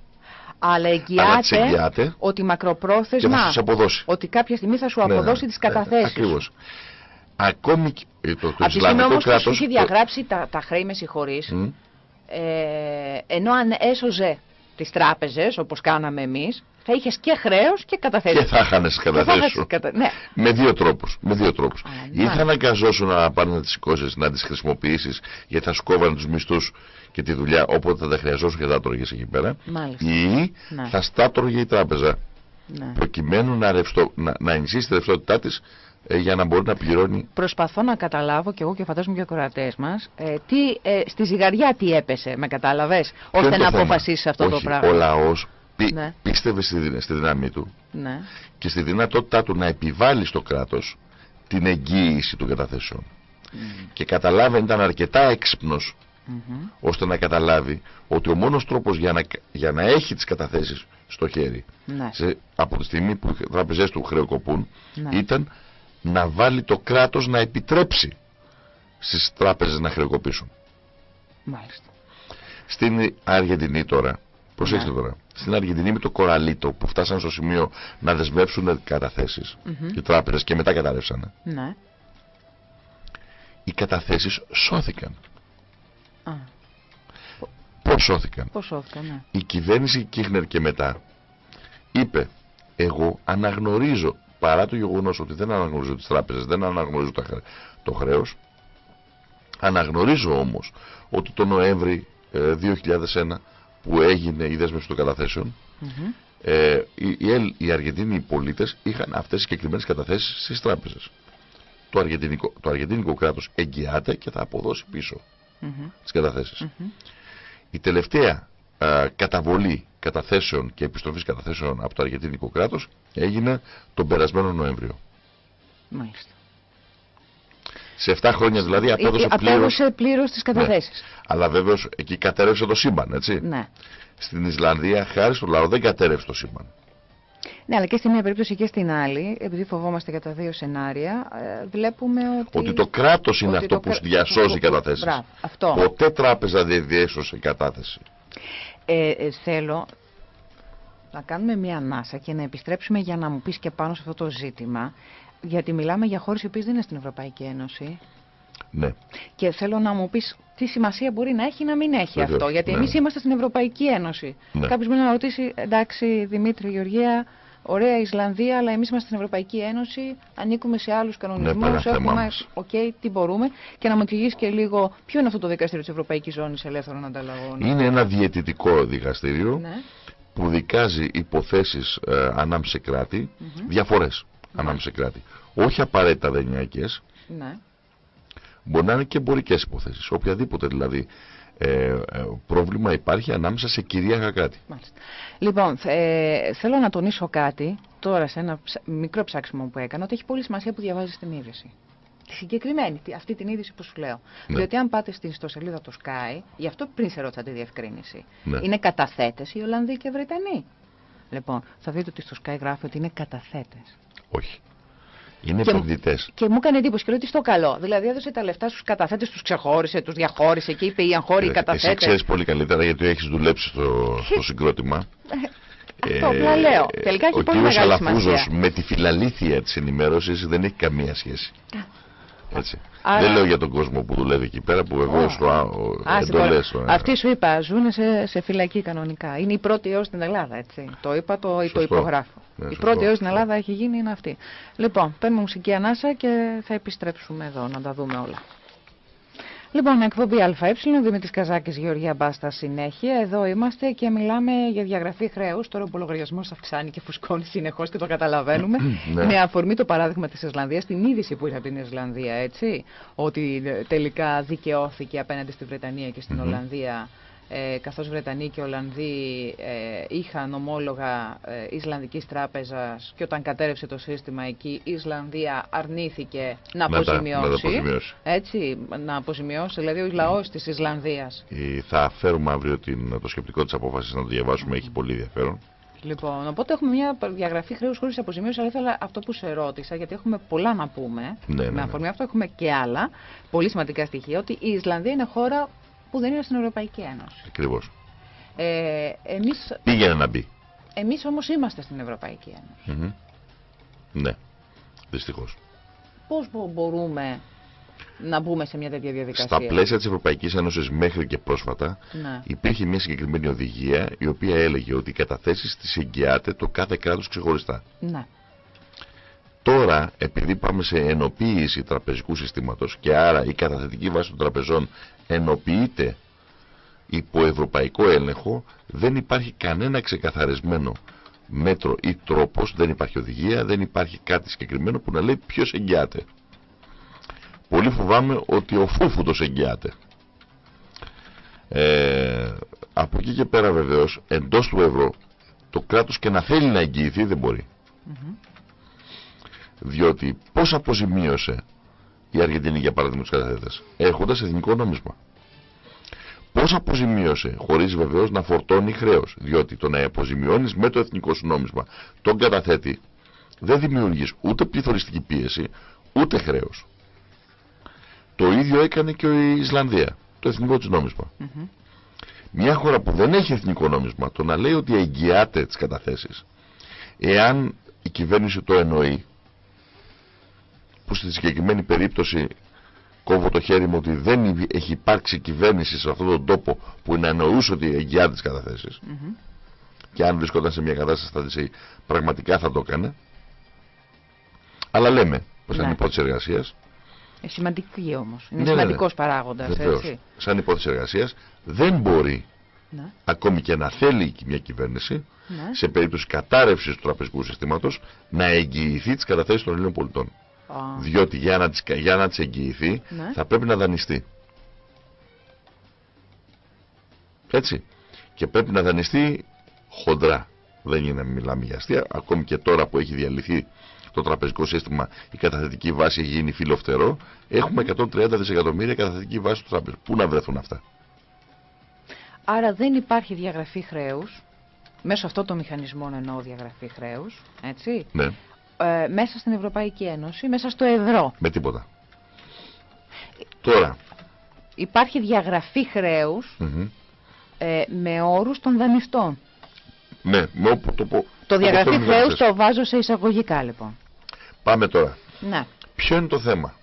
αλλά εγγυάται, αλλά ότι μακροπρόθεσμα, και θα αποδώσει. ότι κάποια στιγμή θα σου ναι, αποδώσει ναι, τις καταθέσεις. Ναι, ακριβώς. Ακόμη και το, το Ισλαμικό κράτος... έχει διαγράψει τα, τα χρέη με συγχωρείς, mm. ε, ενώ αν έσωζε τις τράπεζες, όπως κάναμε εμείς, θα είχες και χρέος και καταθέσεις. Και θα είχαν τι καταθέσει σου. Κατα... Ναι. Με δύο τρόπους. Με δύο τρόπους. Ή θα αναγκαζόσουν να πάρουν να τις σηκώσει, να τις χρησιμοποιήσεις, γιατί θα σου κόβανε τους μισθούς και τη δουλειά, όποτε θα τα χρειαζόσουν και θα τρώγες εκεί πέρα. Μάλιστα. Ή ναι. θα στάτρωγε η τράπεζα. ναι. προκειμένου να, ρευστο, να, να ενισχύσει τη ρευστότητά της ε, για να μπορεί να πληρώνει. Προσπαθώ να καταλάβω και εγώ και φαντάζομαι και οι ακροατέ μας, ε, ε, στη ζυγαριά τι έπεσε, με κατάλαβες, ώστε να αποφασίσεις αυτό Όχι, το πράγμα. Ο λαός πι, ναι. πίστευε στη, στη δύναμή του ναι. και στη δυνατότητά του να επιβάλλει στο κράτος την εγγύηση των καταθέσεων. Mm. Και καταλάβει, ήταν αρκετά έξυπνος mm ώστε να καταλάβει ότι ο μόνος τρόπος για να, για να έχει τις καταθέσεις στο χέρι ναι. σε, από τη στιγμή που οι τραπεζές του χρεοκοπούν ναι. ήταν να βάλει το κράτος να επιτρέψει στις τράπεζες να χρεοκοπήσουν. Μάλιστα. Στην Αργεντινή τώρα, προσέξτε ναι. τώρα, στην Αργεντινή με το κοραλίτο που φτάσαν στο σημείο να δεσμεύσουν καταθέσεις mm οι τράπεζες και μετά καταρρεύσανε. Ναι. Οι καταθέσεις σώθηκαν. Πώς σώθηκαν; Πώς σώθηκαν, ναι. Η κυβέρνηση Κίχνερ και μετά είπε εγώ αναγνωρίζω παρά το γεγονός ότι δεν αναγνωρίζω τις τράπεζες, δεν αναγνωρίζω το χρέος αναγνωρίζω όμως ότι το Νοέμβρη 2001 ε, που έγινε η δέσμευση των καταθέσεων ε, οι, οι, Αργεντίνοι οι πολίτες είχαν αυτές τις συγκεκριμένες καταθέσεις στις τράπεζες. Το αργεντινικό, το αργεντινικό κράτος εγγυάται και θα αποδώσει πίσω mm τις καταθέσεις. Η τελευταία καταβολή καταθέσεων και επιστροφής καταθέσεων από το αργεντινικό κράτος έγινε τον περασμένο Νοέμβριο. Μάλιστα. Σε 7 χρόνια δηλαδή απέδωσε πλήρως... Απέδωσε πλήρως τις καταθέσεις. Ναι. Αλλά βέβαιως εκεί κατέρευσε το σύμπαν, έτσι. Ναι. Στην Ισλανδία χάρη στο λαό δεν κατέρευσε το σύμπαν. Ναι, αλλά και στη μία περίπτωση και στην άλλη, επειδή φοβόμαστε για τα δύο σενάρια, ε, βλέπουμε ότι. Ότι το κράτος είναι αυτό που διασώζει καταθέσεις. Αυτό. Ποτέ τράπεζα δεν διέσωσε κατάθεση. Ε, ε, θέλω να κάνουμε μία ανάσα και να επιστρέψουμε για να μου πεις και πάνω σε αυτό το ζήτημα. Γιατί μιλάμε για χώρες οι οποίες δεν είναι στην Ευρωπαϊκή Ένωση. Ναι. Και θέλω να μου πεις τι σημασία μπορεί να έχει ή να μην έχει αυτό. Γιατί ναι. εμείς είμαστε στην Ευρωπαϊκή Ένωση. Ναι. Κάποιος μπορεί να ρωτήσει, εντάξει Δημήτρη Γεωργία, Ωραία Ισλανδία, αλλά εμείς είμαστε στην Ευρωπαϊκή Ένωση, ανήκουμε σε άλλους κανονισμούς, ναι, έχουμε. OK, okay, τι μπορούμε. Και να μου εξηγήσει και λίγο ποιο είναι αυτό το δικαστήριο της Ευρωπαϊκής Ζώνης Ελεύθερων Ανταλλαγών; Είναι ένα διαιτητικό δικαστήριο ναι. που δικάζει υποθέσεις ε, ανάμεσα σε κράτη, mm -hmm. διαφορές ανάμεσα σε κράτη. Όχι απαραίτητα δανειακές. Ναι. Μπορεί να είναι και εμπορικές υποθέσεις. Οποιαδήποτε δηλαδή ε, ε, πρόβλημα υπάρχει ανάμεσα σε κυρίαρχα κράτη. Λοιπόν, ε, θέλω να τονίσω κάτι τώρα σε ένα μικρό ψάξιμο που έκανα, ότι έχει πολύ σημασία που διαβάζεις την είδηση. Τη συγκεκριμένη, αυτή την είδηση που σου λέω. Ναι. Διότι αν πάτε στην ιστοσελίδα του Sky, γι' αυτό πριν σε ρώτησα τη διευκρίνηση, ναι. είναι καταθέτες οι Ολλανδοί και οι Βρετανοί. Λοιπόν, θα δείτε ότι στο Sky γράφει ότι είναι καταθέτες. Όχι. Είναι και, επενδυτές. Και μου έκανε εντύπωση και λέω ότι στο καλό. Δηλαδή έδωσε τα λεφτά στους καταθέτες, τους ξεχώρισε, τους διαχώρισε και είπε οι αγχώροι καταθέτες. Εσύ ξέρεις πολύ καλύτερα γιατί έχεις δουλέψει στο, στο συγκρότημα. [LAUGHS] Αυτό απλά λέω. Τελικά έχει ο πολύ μεγάλη σημασία. με τη φιλαλήθεια της ενημέρωσης δεν έχει καμία σχέση. Έτσι. Άρα... Δεν λέω για τον κόσμο που δουλεύει εκεί πέρα που εγώ στο εντολέ. Αυτοί σου είπα, ζουν σε, σε φυλακή κανονικά. Είναι η πρώτη έως στην Ελλάδα, έτσι. Το είπα, το, το υπογράφω. Ναι, η πρώτη έως στην Ελλάδα έχει γίνει είναι αυτή. Λοιπόν, παίρνουμε μουσική ανάσα και θα επιστρέψουμε εδώ να τα δούμε όλα. Λοιπόν, εκπομπή ΑΕ, Δημήτρης Καζάκης, Γεωργία Μπάστα, συνέχεια. Εδώ είμαστε και μιλάμε για διαγραφή χρέους. Τώρα ο λογαριασμό αυξάνει και φουσκώνει συνεχώς και το καταλαβαίνουμε. ναι. Με αφορμή το παράδειγμα της Ισλανδίας, την είδηση που είχε από την Ισλανδία, έτσι. Ότι τελικά δικαιώθηκε απέναντι στη Βρετανία και στην Ολλανδία ε, καθώς Βρετανοί και Ολλανδοί ε, είχαν ομόλογα ε, Ισλανδικής τράπεζας και όταν κατέρευσε το σύστημα εκεί η Ισλανδία αρνήθηκε να αποζημιώσει, να έτσι, να αποζημιώσει, δηλαδή ο λαός της Ισλανδίας. Θα φέρουμε αύριο την, το σκεπτικό της απόφασης να το διαβάσουμε, έχει πολύ ενδιαφέρον. Λοιπόν, οπότε έχουμε μια διαγραφή χρέους χωρίς αποζημίωση, αλλά ήθελα αυτό που σε ρώτησα, γιατί έχουμε πολλά να πούμε. Ναι, ναι, με αφορμή αυτό έχουμε και άλλα πολύ σημαντικά στοιχεία, ότι η Ισλανδία είναι χώρα που δεν είναι στην Ευρωπαϊκή Ένωση. Ακριβώς. Ε, εμείς... Πήγαινε να μπει. Εμείς όμως είμαστε στην Ευρωπαϊκή Ένωση. Mm Ναι, δυστυχώς. Πώς μπορούμε να μπούμε σε μια τέτοια διαδικασία; Στα πλαίσια της Ευρωπαϊκής Ένωσης μέχρι και πρόσφατα ναι. υπήρχε μια συγκεκριμένη οδηγία η οποία έλεγε ότι οι καταθέσεις τις εγγυάται το κάθε κράτος ξεχωριστά. Ναι. Τώρα, επειδή πάμε σε ενοποίηση τραπεζικού συστήματος και άρα η καταθετική βάση των τραπεζών ενοποιείται υπό ευρωπαϊκό έλεγχο, δεν υπάρχει κανένα ξεκαθαρισμένο μέτρο ή τρόπος, δεν υπάρχει οδηγία, δεν υπάρχει κάτι συγκεκριμένο που να λέει ποιος εγγυάται. Πολύ φοβάμαι ότι ο φούφουτος εγγυάται. Ε, από εκεί και πέρα βεβαίως εντός του ευρώ το κράτος και να θέλει να εγγυηθεί δεν μπορεί. Διότι πώς αποζημίωσε η Αργεντινή για παράδειγμα τους καταθέτες έχοντας εθνικό νόμισμα. Πώς αποζημίωσε χωρίς βεβαίως να φορτώνει χρέος. Διότι το να αποζημιώνεις με το εθνικό σου νόμισμα τον καταθέτη δεν δημιουργείς ούτε πληθωριστική πίεση ούτε χρέος. Το ίδιο έκανε και η Ισλανδία, το εθνικό της νόμισμα. Μια χώρα που δεν έχει εθνικό νόμισμα, το να λέει ότι εγγυάται τις καταθέσεις, εάν η κυβέρνηση το εννοεί, που στη συγκεκριμένη περίπτωση κόβω το χέρι μου ότι δεν έχει υπάρξει κυβέρνηση σε αυτόν τον τόπο που να εννοούσε ότι εγγυάται τις καταθέσεις, και αν βρισκόταν σε μια κατάσταση θα πραγματικά θα το έκανε, αλλά λέμε, πως είναι υπόθεση εργασίας, ε, σημαντική όμως. Είναι ναι, σημαντικός ναι, ναι. παράγοντας. Έτσι. Σαν υπόθεση εργασίας δεν μπορεί ναι. ακόμη και να θέλει μια κυβέρνηση ναι. σε περίπτωση κατάρρευσης του τραπεζικού συστήματος να εγγυηθεί τις καταθέσεις των Ελλήνων πολιτών. Διότι για να τις, για να τις εγγυηθεί ναι. θα πρέπει να δανειστεί. Έτσι. Και πρέπει να δανειστεί χοντρά. Δεν είναι μιλάμε για αστεία. Ακόμη και τώρα που έχει διαλυθεί το τραπεζικό σύστημα η καταθετική βάση έχει γίνει φιλοφτερό, έχουμε 130 δισεκατομμύρια καταθετική βάση του τράπεζου. Πού να βρεθούν αυτά; Άρα δεν υπάρχει διαγραφή χρέους, μέσω αυτών των μηχανισμών εννοώ διαγραφή χρέους, έτσι, ναι. Ε, μέσα στην Ευρωπαϊκή Ένωση, μέσα στο ευρώ. Με τίποτα. Τώρα. Υπάρχει διαγραφή χρέους ε, με όρους των δανειστών. Ναι, με όπου το πω. Το διαγραφή χρέους το βάζω σε εισαγωγικά λοιπόν. Πάμε τώρα. Ναι. Ποιο είναι το θέμα;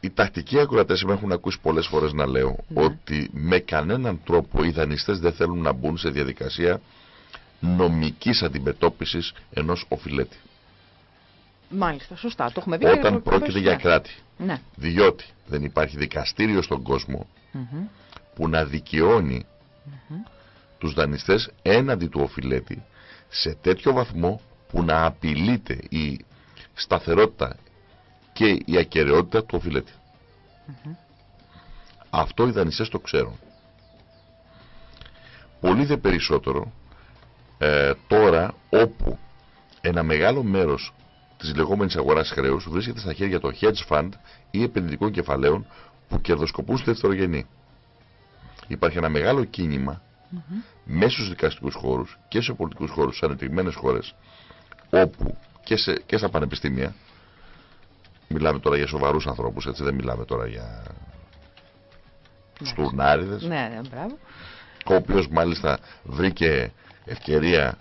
Οι τακτικοί ακροατές με έχουν ακούσει πολλές φορές να λέω ναι. ότι με κανέναν τρόπο οι δανειστές δεν θέλουν να μπουν σε διαδικασία νομικής αντιμετώπισης ενός οφειλέτη. Μάλιστα, σωστά. Το έχουμε πει Όταν πρόκειται για κράτη. Ναι. Διότι δεν υπάρχει δικαστήριο στον κόσμο που να δικαιώνει τους δανειστές έναντι του οφειλέτη σε τέτοιο βαθμό που να απειλείται η σταθερότητα και η ακαιρεότητα του οφειλέτη. Αυτό οι δανειστές το ξέρουν. Πολύ δε περισσότερο ε, τώρα όπου ένα μεγάλο μέρος της λεγόμενης αγοράς χρέους βρίσκεται στα χέρια των hedge fund ή επενδυτικών κεφαλαίων που κερδοσκοπούν στη δευτερογενή. Υπάρχει ένα μεγάλο κίνημα mm -hmm. μέσα στους δικαστικούς χώρους και σε πολιτικούς χώρους, σε ανεπτυγμένες χώρες όπου και, σε, και στα πανεπιστήμια μιλάμε τώρα για σοβαρούς ανθρώπους έτσι δεν μιλάμε τώρα για ναι. στουρνάριδες ναι, ναι, μπράβο. ο οποίος μάλιστα βρήκε ευκαιρία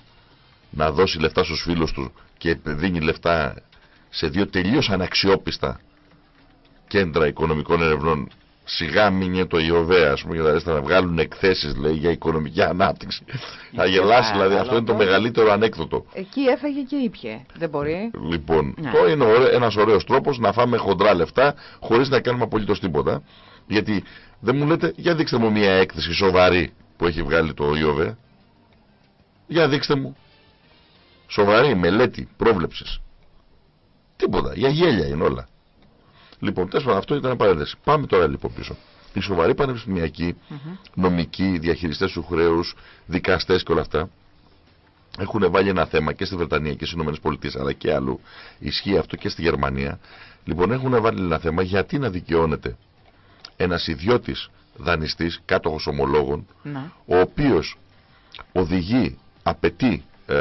να δώσει λεφτά στους φίλους τους και δίνει λεφτά σε δύο τελείως αναξιόπιστα κέντρα οικονομικών ερευνών Σιγά μείνει το Ιωβέ, ας πούμε, για να βγάλουν εκθέσεις για οικονομική ανάπτυξη. Θα γελάσει, δηλαδή, αυτό είναι το μεγαλύτερο ανέκδοτο. Εκεί έφαγε και ήπια. Δεν μπορεί. Λοιπόν, ναι. το είναι ένας ωραίος τρόπος να φάμε χοντρά λεφτά χωρίς να κάνουμε απολύτως τίποτα. Γιατί δεν μου λέτε, για δείξτε μου μια έκθεση σοβαρή που έχει βγάλει το Ιωβέ. Για δείξτε μου. Σοβαρή μελέτη, πρόβλεψης. Τίποτα. Για γέλια είναι όλα. Λοιπόν, τέλος αυτό ήταν παρένθεση. Πάμε τώρα λοιπόν πίσω. Οι σοβαροί πανεπιστημιακοί, mm -hmm. νομικοί, διαχειριστές του χρέους, δικαστές και όλα αυτά έχουν βάλει ένα θέμα και στη Βρετανία και στις ΗΠΑ αλλά και αλλού. Ισχύει αυτό και στη Γερμανία. Λοιπόν, έχουν βάλει ένα θέμα γιατί να δικαιώνεται ένας ιδιώτης δανειστής, κάτοχος ομολόγων, ναι. ο οποίος οδηγεί, απαιτεί ε,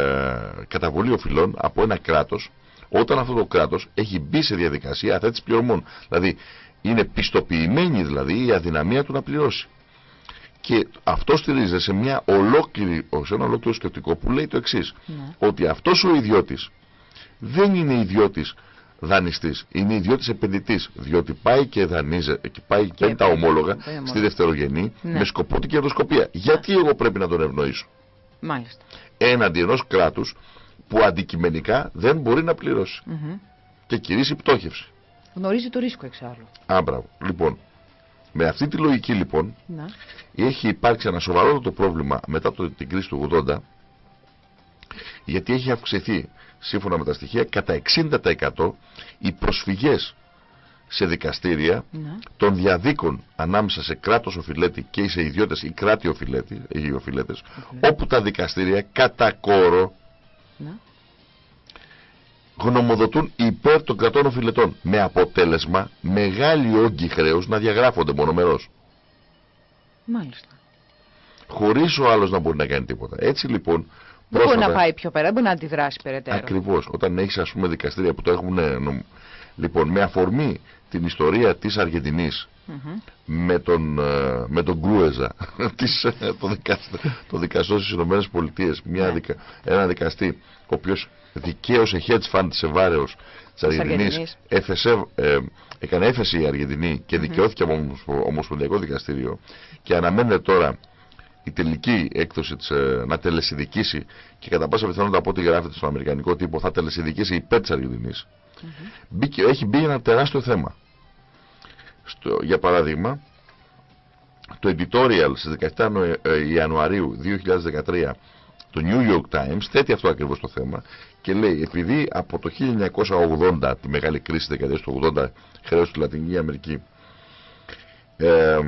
καταβολή οφειλών από ένα κράτος όταν αυτό το κράτος έχει μπει σε διαδικασία αθέτηση πληρωμών. Δηλαδή είναι πιστοποιημένη δηλαδή η αδυναμία του να πληρώσει. Και αυτό στηρίζεται σε, μια ολόκληρη, σε ένα ολόκληρο σκεπτικό που λέει το εξής. Ναι. Ότι αυτός ο ιδιώτης δεν είναι ιδιώτης δανειστής, είναι ιδιώτης επενδυτής. Διότι πάει και δανείζει, και πάει και, και τα ομόλογα στη δευτερογενή ναι. με σκοπό την κερδοσκοπία. Ναι. Γιατί εγώ πρέπει να τον ευνοήσω; Μάλιστα. Έναντι ενός κράτους που αντικειμενικά δεν μπορεί να πληρώσει. Mm Και κηρύσσει πτώχευση. Γνωρίζει το ρίσκο εξάλλου. Άμπραβο. Λοιπόν, με αυτή τη λογική λοιπόν να. έχει υπάρξει ένα σοβαρότατο πρόβλημα μετά το, την κρίση του 80 Γιατί έχει αυξηθεί, σύμφωνα με τα στοιχεία, κατά 60% οι προσφυγές σε δικαστήρια ναι. των διαδίκων ανάμεσα σε κράτος οφειλέτη και σε ιδιώτες ή κράτη οφειλέτη, οι οφειλέτες, όπου τα δικαστήρια κατά κόρο ναι. γνωμοδοτούν υπέρ των κρατών οφειλετών με αποτέλεσμα μεγάλοι όγκοι χρέους να διαγράφονται μονομερός. Μάλιστα. Χωρίς ο άλλος να μπορεί να κάνει τίποτα. Έτσι λοιπόν δεν μπορεί να πάει πιο πέρα, μπορεί να αντιδράσει περαιτέρω. Ακριβώς. Όταν έχεις, ας πούμε, δικαστήρια που το έχουν. Λοιπόν, με αφορμή την ιστορία της Αργεντινής με τον, ε, με τον Γκρούεζα [LAUGHS] ε, το, δικαστό, το δικαστό στις Ηνωμένες Πολιτείες μια ναι. δικα, ένα δικαστή ο οποίος δικαίωσε hedge fund σε βάρεως της Αργεντινής έφεσε, ε, έκανε έφεση η Αργεντινή και δικαιώθηκε από Ομοσπονδιακό Δικαστήριο. Και αναμένεται τώρα η τελική έκδοση της, να τελεσυδικήσει και κατά πάσα πιθανότητα από ό,τι γράφεται στον Αμερικανικό τύπο θα τελεσυδικήσει υπέρ της Αργεντινής Μπήκε, έχει μπει ένα τεράστιο θέμα. Στο, για παράδειγμα, το editorial στις 17 ε, Ιανουαρίου 2013 το New York Times θέτει αυτό ακριβώς το θέμα και λέει επειδή από το 1980 τη μεγάλη κρίση δεκαετίας του 80 χρέος στη Λατινική Αμερική ε,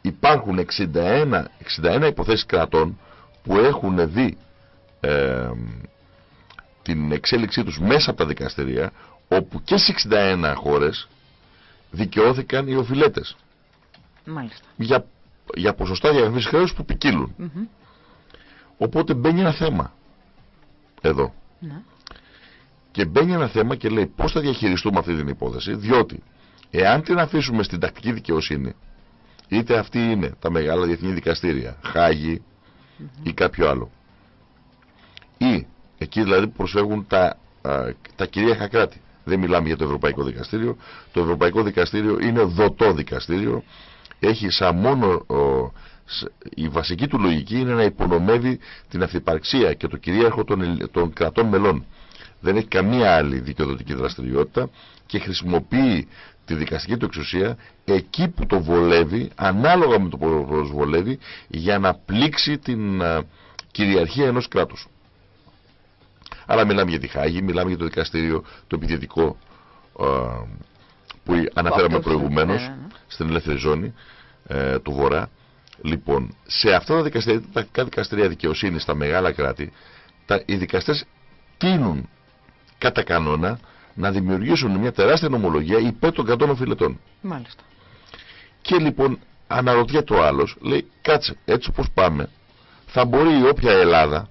υπάρχουν 61, 61 υποθέσεις κρατών που έχουν δει ε, την εξέλιξή τους μέσα από τα δικαστηρία όπου και σε 61 χώρες δικαιώθηκαν οι οφειλέτες. Μάλιστα. Για, για ποσοστά διαγραφής χρέους που ποικίλουν. Οπότε μπαίνει ένα θέμα εδώ. Ναι. Και μπαίνει ένα θέμα και λέει πώς θα διαχειριστούμε αυτή την υπόθεση διότι εάν την αφήσουμε στην τακτική δικαιοσύνη είτε αυτή είναι τα μεγάλα διεθνή δικαστήρια, Χάγη ή κάποιο άλλο ή Εκεί δηλαδή προσφεύγουν τα, τα κυρίαρχα κράτη. Δεν μιλάμε για το Ευρωπαϊκό Δικαστήριο. Το Ευρωπαϊκό Δικαστήριο είναι δοτό δικαστήριο. Έχει σαν μόνο η βασική του λογική είναι να υπονομεύει την αυθυπαρξία και το κυρίαρχο των, των κρατών μελών. Δεν έχει καμία άλλη δικαιοδοτική δραστηριότητα και χρησιμοποιεί τη δικαστική του εξουσία εκεί που το βολεύει, ανάλογα με το που βολεύει, για να πλήξει την κυριαρχία ενός κράτους. Αλλά μιλάμε για τη Χάγη, μιλάμε για το δικαστήριο το επιδιαιτικό ε, που αναφέραμε προηγουμένως ναι, ναι. στην ελεύθερη ζώνη ε, του Βορρά. Λοιπόν, σε αυτά τα δικαστήρια, τα δικαστήρια δικαιοσύνης στα μεγάλα κράτη, τα, οι δικαστές τείνουν κατά κανόνα να δημιουργήσουν μια τεράστια νομολογία υπέρ των κρατών οφειλετών. Μάλιστα. Και λοιπόν αναρωτιέται ο άλλος, λέει, κάτσε, έτσι όπως πάμε, θα μπορεί η όποια Ελλάδα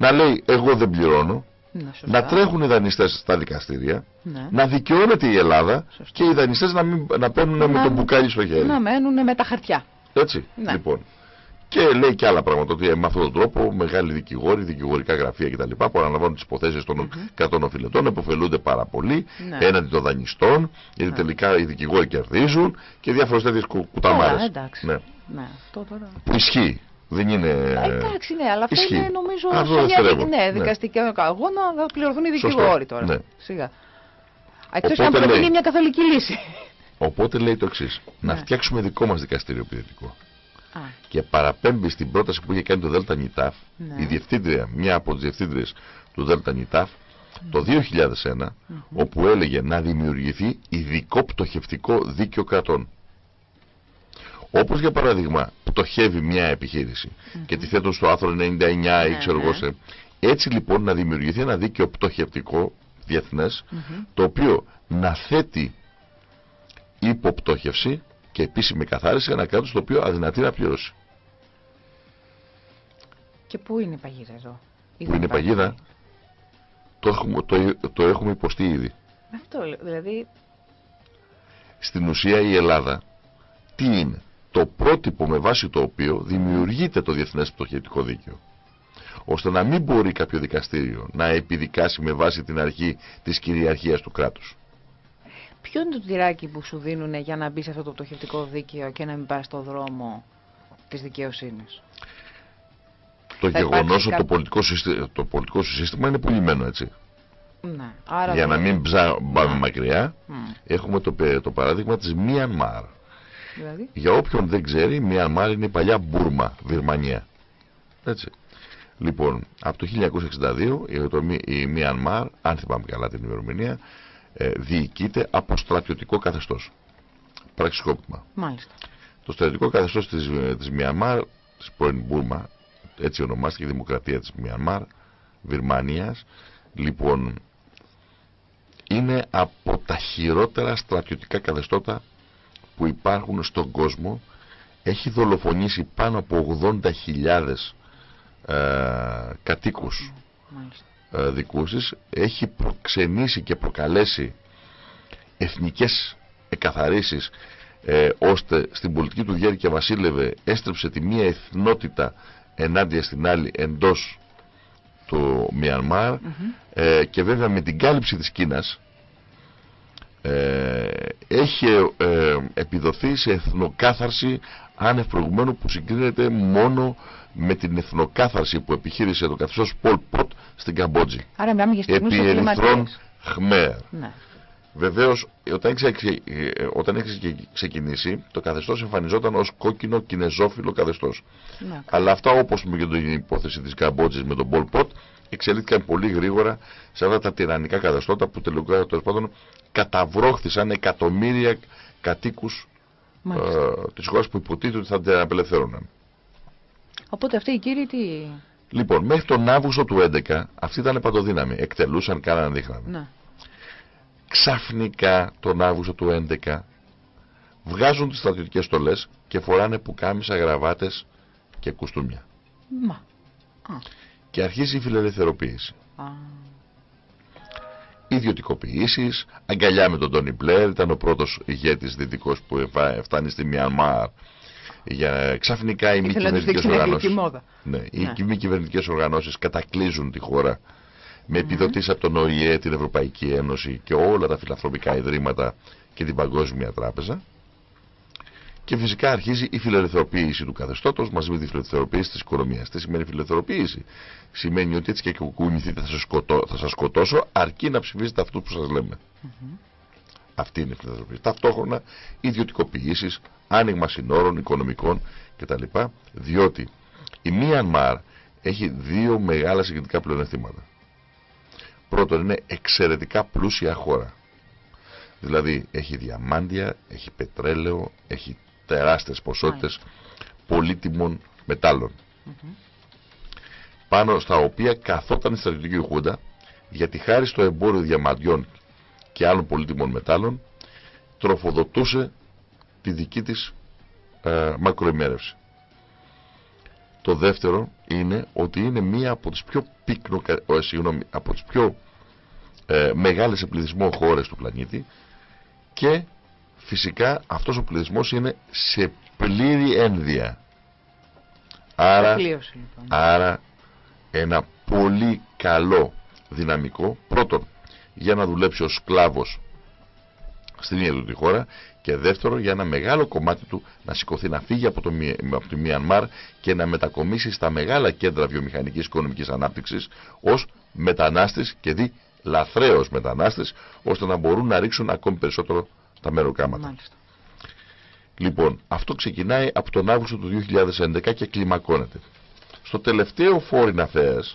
να λέει εγώ δεν πληρώνω, ναι, να τρέχουν οι δανειστές στα δικαστήρια, ναι. να δικαιώνεται η Ελλάδα και οι δανειστές να, να παίρνουν με τον μπουκάλι στο χέρι. Να μένουν με τα χαρτιά. Έτσι, ναι. λοιπόν. Και λέει και άλλα πράγματα ότι με αυτόν τον τρόπο μεγάλοι δικηγόροι, δικηγορικά γραφεία κτλ. που αναλαμβάνουν τις υποθέσεις των mm -hmm. κρατών οφειλετών επωφελούνται πάρα πολύ ναι. έναντι των δανειστών, γιατί ναι. τελικά οι δικηγόροι κερδίζουν και διάφορες τέτοιες κουταμάρες. Ναι. Ναι. Που ισχύει. Δεν είναι. Εντάξει, ναι, αλλά αυτό είναι νομίζω σαν ναι, ναι, δικαστικό αγώνα θα πληρωθούν οι δικηγόροι τώρα. Ναι. Σιγά. Εκτός αν προτείνει μια καθολική λύση. Οπότε λέει το εξής. Να ναι. φτιάξουμε δικό μας δικαστήριο ποιοτικό. Και παραπέμπει στην πρόταση που είχε κάνει το ΔΕΛΤΑ ΝΙΤΑΦ, ναι. η διευθύντρια, μια από τις διευθύντριες του ΔΕΛΤΑ ΝΙΤΑΦ, το 2001, όπου έλεγε να δημιουργηθεί ειδικό πτωχευτικό δίκαιο κρατών. Όπως για παράδειγμα πτωχεύει μια επιχείρηση και τη θέτουν στο άρθρο 99 ή ναι, ξέρω εγώ ναι. Έτσι λοιπόν να δημιουργηθεί ένα δίκαιο πτωχευτικό διεθνές το οποίο να θέτει υποπτώχευση και επίσημη καθάριση ένα κράτος το οποίο αδυνατεί να πληρώσει. Και πού είναι η παγίδα εδώ; Πού είναι η παγίδα; Το έχουμε, το, το έχουμε υποστεί ήδη. Αυτό δηλαδή. Στην ουσία η Ελλάδα τι είναι; Το πρότυπο με βάση το οποίο δημιουργείται το Διεθνές Πτωχευτικό Δίκαιο ώστε να μην μπορεί κάποιο δικαστήριο να επιδικάσει με βάση την αρχή της κυριαρχίας του κράτους. Ποιο είναι το τυράκι που σου δίνουν για να μπεις σε αυτό το πτωχευτικό δίκαιο και να μην πάει στο δρόμο της δικαιοσύνης; Το γεγονός ότι το, πολιτικό το πολιτικό σου σύστημα είναι πουλημένο έτσι. Ναι. για να μην πάμε μακριά, έχουμε το, το παράδειγμα της Μιανμάρ. Δηλαδή; Για όποιον δεν ξέρει, η Μιανμάρ είναι η παλιά Μπούρμα, Βυρμανία. Έτσι. Λοιπόν, από το 1962 η Μιανμάρ, αν θυμάμαι καλά την ημερομηνία, ε, διοικείται από στρατιωτικό καθεστώς. Πραξικόπημα. Μάλιστα. Το στρατιωτικό καθεστώς της, της Μιανμάρ, της πρώην Μπούρμα, έτσι ονομάστηκε η Δημοκρατία της Μιανμάρ, Βυρμανίας, λοιπόν, είναι από τα χειρότερα στρατιωτικά καθεστώτα που υπάρχουν στον κόσμο. Έχει δολοφονήσει πάνω από 80.000 ε, κατοίκους ε, δικούσεις. Έχει προξενήσει και προκαλέσει εθνικές εκαθαρίσεις ε, ώστε στην πολιτική του Γιάννη και Βασίλευε έστρεψε τη μία εθνότητα ενάντια στην άλλη εντός του Μιανμάρ ε, και βέβαια με την κάλυψη της Κίνας ε, έχει ε, επιδοθεί σε εθνοκάθαρση άνευ προηγουμένου που συγκρίνεται μόνο με την εθνοκάθαρση που επιχείρησε το καθεστώς Πολ Πότ στην Καμπότζη. Άρα μιλάμε για Επί ερυθρών Χμέρ. Ναι. Βεβαίως, όταν έχει, ε, όταν έχει ξεκινήσει, το καθεστώς εμφανιζόταν ως κόκκινο κινεζόφιλο καθεστώς. Ναι. Αλλά αυτά, όπως με την υπόθεση της Καμπότζης με τον Πολ Πότ, εξελίχθηκαν πολύ γρήγορα σε αυτά τα τυραννικά καθεστώτα που τελικά τέλος πάντων καταβρόχθησαν εκατομμύρια κατοίκους ε, της χώρας που υποτίθεται ότι θα την απελευθέρωναν. Οπότε αυτοί οι κύριοι τι. Λοιπόν, μέχρι τον Αύγουστο του 2011 αυτοί ήταν παντοδύναμοι. Εκτελούσαν, κάναν, δείχναν. Ναι. Ξαφνικά τον Αύγουστο του 2011 βγάζουν τις στρατιωτικές στολές και φοράνε πουκάμισα, γραβάτες και κουστούμια. Μα. Και αρχίζει η φιλελευθεροποίηση. Α. Ιδιωτικοποιήσεις, αγκαλιά με τον Τόνι Μπλερ, ήταν ο πρώτος ηγέτης δυτικός που φτάνει στη Μιανμάρ για ξαφνικά οι μη κυβερνητικές οργανώσει. Ναι, οι ναι. μη κυβερνητικές οργανώσεις κατακλείζουν τη χώρα με επιδοτήσεις από τον ΟΗΕ, την Ευρωπαϊκή Ένωση και όλα τα φιλανθρωπικά ιδρύματα και την Παγκόσμια Τράπεζα. Και φυσικά αρχίζει η φιλελευθερωποίηση του καθεστώτος μαζί με τη φιλελευθερωποίηση της οικονομίας. Τι σημαίνει φιλελευθερωποίηση, Σημαίνει ότι έτσι και κουνηθείτε θα σα σκοτώ, σκοτώσω, αρκεί να ψηφίσετε αυτούς που σας λέμε. Αυτή είναι η φιλελευθερωποίηση. Ταυτόχρονα ιδιωτικοποιήσεις, άνοιγμα συνόρων, οικονομικών κτλ. Διότι η Μιανμάρ έχει δύο μεγάλα συγκριτικά πλεονεκτήματα. Πρώτον, είναι εξαιρετικά πλούσια χώρα. Δηλαδή έχει διαμάντια, έχει πετρέλαιο, έχει τεράστιες ποσότητες πολύτιμων μετάλλων. Πάνω στα οποία καθόταν η στρατιωτική χούντα γιατί χάρη στο εμπόριο διαμαντιών και άλλων πολύτιμων μετάλλων τροφοδοτούσε τη δική της ε, μακροημέρευση. Το δεύτερο είναι ότι είναι μία από τις πιο, πύκνο, ε, συγγνώμη, από τις πιο ε, μεγάλες σε πληθυσμό χώρες του πλανήτη και φυσικά αυτός ο πληθυσμός είναι σε πλήρη ένδυα. Άρα, λοιπόν. άρα ένα πολύ καλό δυναμικό πρώτον για να δουλέψει ως σκλάβος στην ίδια του τη χώρα και δεύτερο για ένα μεγάλο κομμάτι του να σηκωθεί να φύγει από, το, από τη Μιανμάρ και να μετακομίσει στα μεγάλα κέντρα βιομηχανικής οικονομικής ανάπτυξης ως μετανάστης και δι λαθρέως μετανάστες ώστε να μπορούν να ρίξουν ακόμη περισσότερο τα μεροκάματα. Μάλιστα. Λοιπόν, αυτό ξεκινάει από τον Αύγουστο του 2011 και κλιμακώνεται. Στο τελευταίο Foreign Affairs,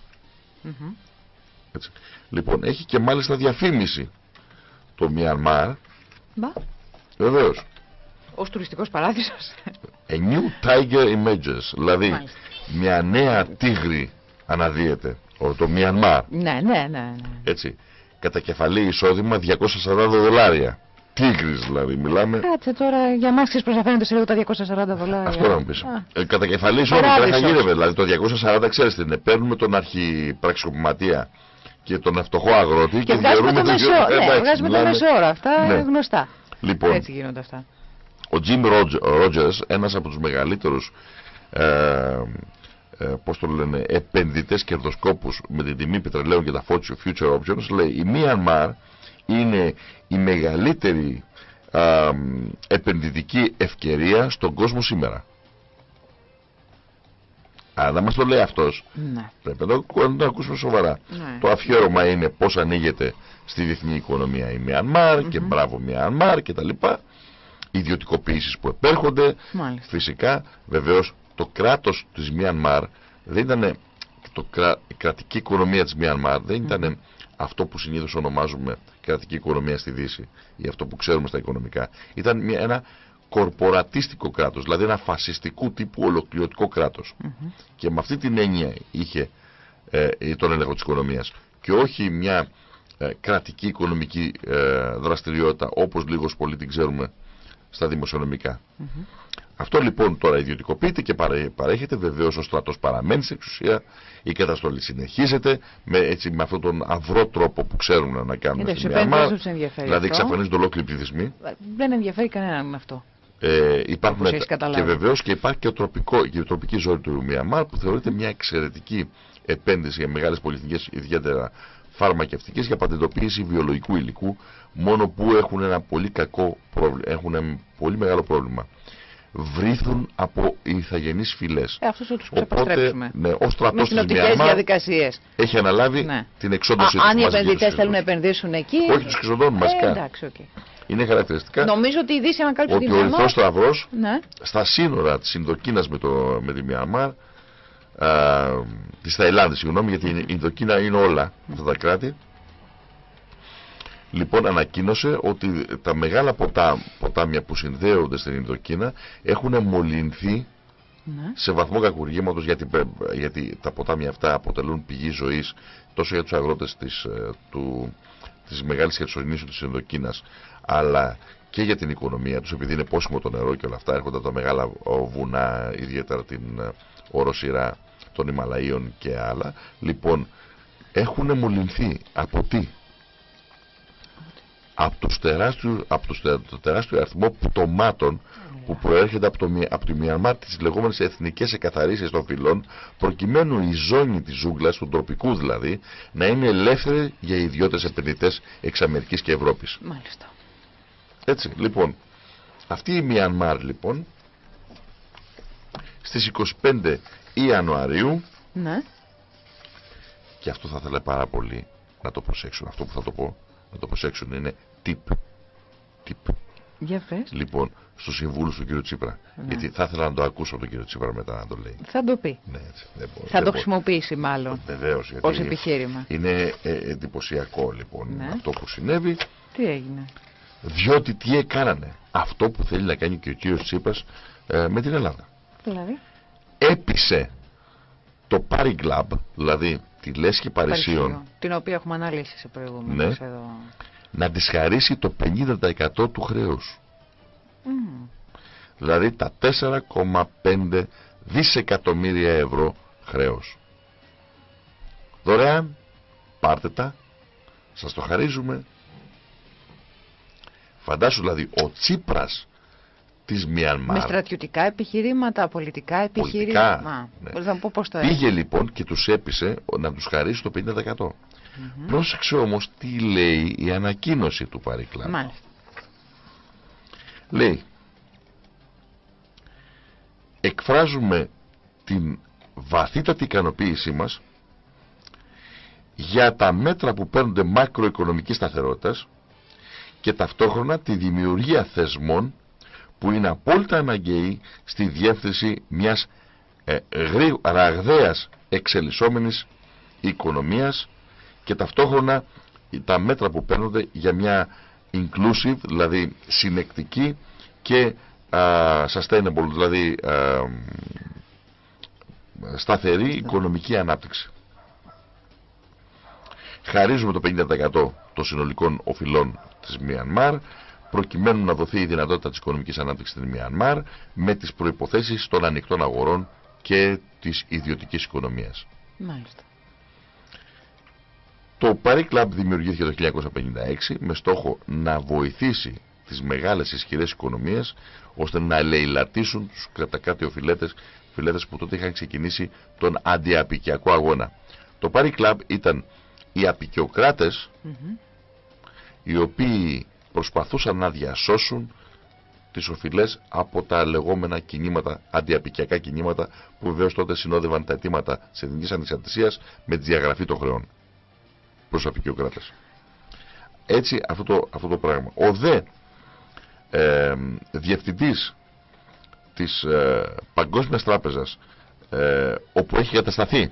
έτσι, λοιπόν, έχει και μάλιστα διαφήμιση το Μιανμάρ. Μπα. Βεβαίως. Ως τουριστικός παράδεισος. A new tiger emerges, δηλαδή μια νέα τίγρη αναδύεται, το Μιανμάρ. Ναι, ναι, ναι, ναι. Έτσι, κατά κεφαλή εισόδημα 240 δολάρια. Τίγρης δηλαδή, μιλάμε. Κάτσε τώρα, για μας ξέρεις πως αφαίνεται σε λίγο τα 240 δολάρια. Αυτό να μου πεις. Ε, κατά κεφαλής εισόδημα δεν θα γύρευε, δηλαδή το 240 ξέρεις τι είναι. Παίρνουμε τον αρχιπραξικοπηματία και τον φτωχό αγρότη και, και βγάζουμε το μεσό, ναι, βγάζουμε το μεσόωρο, αυτά ναι. γνωστά. Λοιπόν, Έτσι γίνονται αυτά. Ο Jim Rogers, ένας από τους μεγαλύτερους ε, ε, πώς το λένε, επενδυτές κερδοσκόπους με την τιμή πετρελαίου και τα future options, λέει η Myanmar είναι η μεγαλύτερη α, επενδυτική ευκαιρία στον κόσμο σήμερα. Αν δεν μας το λέει αυτός, ναι. πρέπει να το, ακούσουμε σοβαρά. Ναι. Το αφιέρωμα είναι πώς ανοίγεται στη διεθνή οικονομία η Μιανμάρ και μπράβο Μιανμάρ και τα λοιπά. Ιδιωτικοποιήσεις που επέρχονται. Φυσικά, βεβαίως, το κράτος της Μιανμάρ δεν ήταν το η κρατική οικονομία της Μιανμάρ δεν ήταν αυτό που συνήθως ονομάζουμε κρατική οικονομία στη Δύση ή αυτό που ξέρουμε στα οικονομικά. Ήταν μια, ένα κορπορατίστικο κράτος, δηλαδή ένα φασιστικού τύπου ολοκληρωτικό κράτος. Και με αυτή την έννοια είχε ε, τον έλεγχο της οικονομίας και όχι μια ε, κρατική οικονομική ε, δραστηριότητα όπως λίγος πολύ την ξέρουμε στα δημοσιονομικά. Αυτό λοιπόν τώρα ιδιωτικοποιείται και παρέχεται. Βεβαίως ο στρατός παραμένει στην εξουσία. Η καταστολή συνεχίζεται με, έτσι, με αυτόν τον αυρό τρόπο που ξέρουν να κάνουν στην Μιανμάρ. Δηλαδή εξαφανίζονται ολόκληροι πληθυσμοί. Δεν ενδιαφέρει κανέναν αυτό. Ε, υπάρχουν και βεβαίως και υπάρχει και, τροπικό, και η τροπική ζωή του Μιανμάρ που θεωρείται μια εξαιρετική επένδυση για μεγάλες πολιτικέ, ιδιαίτερα φαρμακευτικές για πατεντοποίηση βιολογικού υλικού, μόνο που έχουν ένα πολύ κακό πρόβλημα, έχουν ένα πολύ μεγάλο πρόβλημα βρίθουν από ηθαγενείς φυλές. Ε, αυτούς θα τους Οπότε, ναι, ο στρατός της Μιανμάρ έχει αναλάβει ναι. την εξόντωση Αν οι επενδυτές θέλουν να επενδύσουν εκεί... Όχι, τους εξοντώνουν μαζικά. Ε, εντάξει, okay. Είναι χαρακτηριστικά Νομίζω ότι η Δύση ανακάλυψε ότι ο Ερυθρός Σταυρός ναι. στα σύνορα της Ινδοκίνας με, το, με τη Μιανμάρ της Θαϊλάνδης, συγγνώμη, γιατί η Ινδοκίνα είναι όλα αυτά τα κράτη λοιπόν ανακοίνωσε ότι τα μεγάλα ποτά, ποτάμια που συνδέονται στην Ινδοκίνα έχουν μολυνθεί ναι. σε βαθμό κακουργήματος γιατί, γιατί τα ποτάμια αυτά αποτελούν πηγή ζωής τόσο για τους αγρότες της, ε, του, της μεγάλης χερσονήσου της Ινδοκίνας αλλά και για την οικονομία τους επειδή είναι πόσιμο το νερό και όλα αυτά έρχονται τα μεγάλα βουνά ιδιαίτερα την ε, οροσυρά των Ιμαλαίων και άλλα λοιπόν έχουν μολυνθεί από τι; Από, τους τεράστιους, από τους, το τεράστιο αριθμό πτωμάτων που προέρχεται από, το, από τη Μιανμάρ τις λεγόμενες εθνικές εκαθαρίσεις των φυλών προκειμένου η ζώνη της ζούγκλας, του τροπικού δηλαδή, να είναι ελεύθερη για ιδιώτες επενδυτές εξ Αμερικής και Ευρώπης. Μάλιστα. Έτσι, λοιπόν, αυτή η Μιανμάρ λοιπόν στις 25 Ιανουαρίου ναι. και αυτό θα ήθελα πάρα πολύ να το προσέξουν αυτό που θα το πω να το προσέξουν είναι τύπ. Τύπ. Για Λοιπόν, στου συμβούλου του κ. Τσίπρα. Ναι. Γιατί θα ήθελα να το ακούσω τον κ. Τσίπρα μετά να το λέει. Θα το πει. Ναι, έτσι, δεν μπορώ, θα το χρησιμοποιήσει μάλλον. Βεβαίως. Ω επιχείρημα. Είναι ε, εντυπωσιακό λοιπόν ναι. αυτό που συνέβη. Τι έγινε; Διότι τι έκανανε; Αυτό που θέλει να κάνει και ο κ. Τσίπρας ε, με την Ελλάδα. Δηλαδή; Έπεισε το Πάρι Club, δηλαδή τη Λέσχη Παρισίων, την οποία έχουμε αναλύσει σε προηγούμενο ναι, εδώ. να της χαρίσει το 50% του χρέους. Mm. Δηλαδή τα 4,5 δισεκατομμύρια ευρώ χρέος. Δωρεάν, πάρτε τα, σας το χαρίζουμε. Φαντάσου δηλαδή ο Τσίπρας της Μιανμάρ. Με στρατιωτικά επιχειρήματα, πολιτικά επιχειρήματα. Ναι. πώς το Πήγε λοιπόν και τους έπεισε να τους χαρίσει το 50%. Mm Πρόσεξε όμως τι λέει η ανακοίνωση του Παρικλά. Μάλιστα. Λέει εκφράζουμε την βαθύτατη ικανοποίησή μας για τα μέτρα που παίρνονται μακροοικονομικής σταθερότητας και ταυτόχρονα τη δημιουργία θεσμών που είναι απόλυτα αναγκαίοι στη διεύθυνση μιας ε, ραγδαίας εξελισσόμενης οικονομίας και ταυτόχρονα τα μέτρα που παίρνονται για μια inclusive, δηλαδή συνεκτική και sustainable, δηλαδή σταθερή οικονομική ανάπτυξη. Χαρίζουμε το 50% των συνολικών οφειλών της Μιανμάρ προκειμένου να δοθεί η δυνατότητα της οικονομικής ανάπτυξης στην Μιανμάρ με τις προϋποθέσεις των ανοιχτών αγορών και της ιδιωτικής οικονομίας. Μάλιστα. Το Paris Club δημιουργήθηκε το 1956 με στόχο να βοηθήσει τις μεγάλες ισχυρές οικονομίες ώστε να ελεηλατήσουν τους κρατακάτι οφειλέτες φιλέτες που τότε είχαν ξεκινήσει τον αντιαπικιακό αγώνα. Το Paris Club ήταν οι απικιοκράτες οι οποίοι προσπαθούσαν να διασώσουν τις οφειλές από τα λεγόμενα κινήματα, αντιαπικιακά κινήματα που βεβαίως τότε συνόδευαν τα αιτήματα της εθνικής ανεξαρτησίας με τη διαγραφή των χρεών προς απικιοκράτες. Έτσι αυτό το, αυτό το πράγμα. Ο δε ε, διευθυντής της ε, Παγκόσμιας Τράπεζας ε, όπου έχει κατασταθεί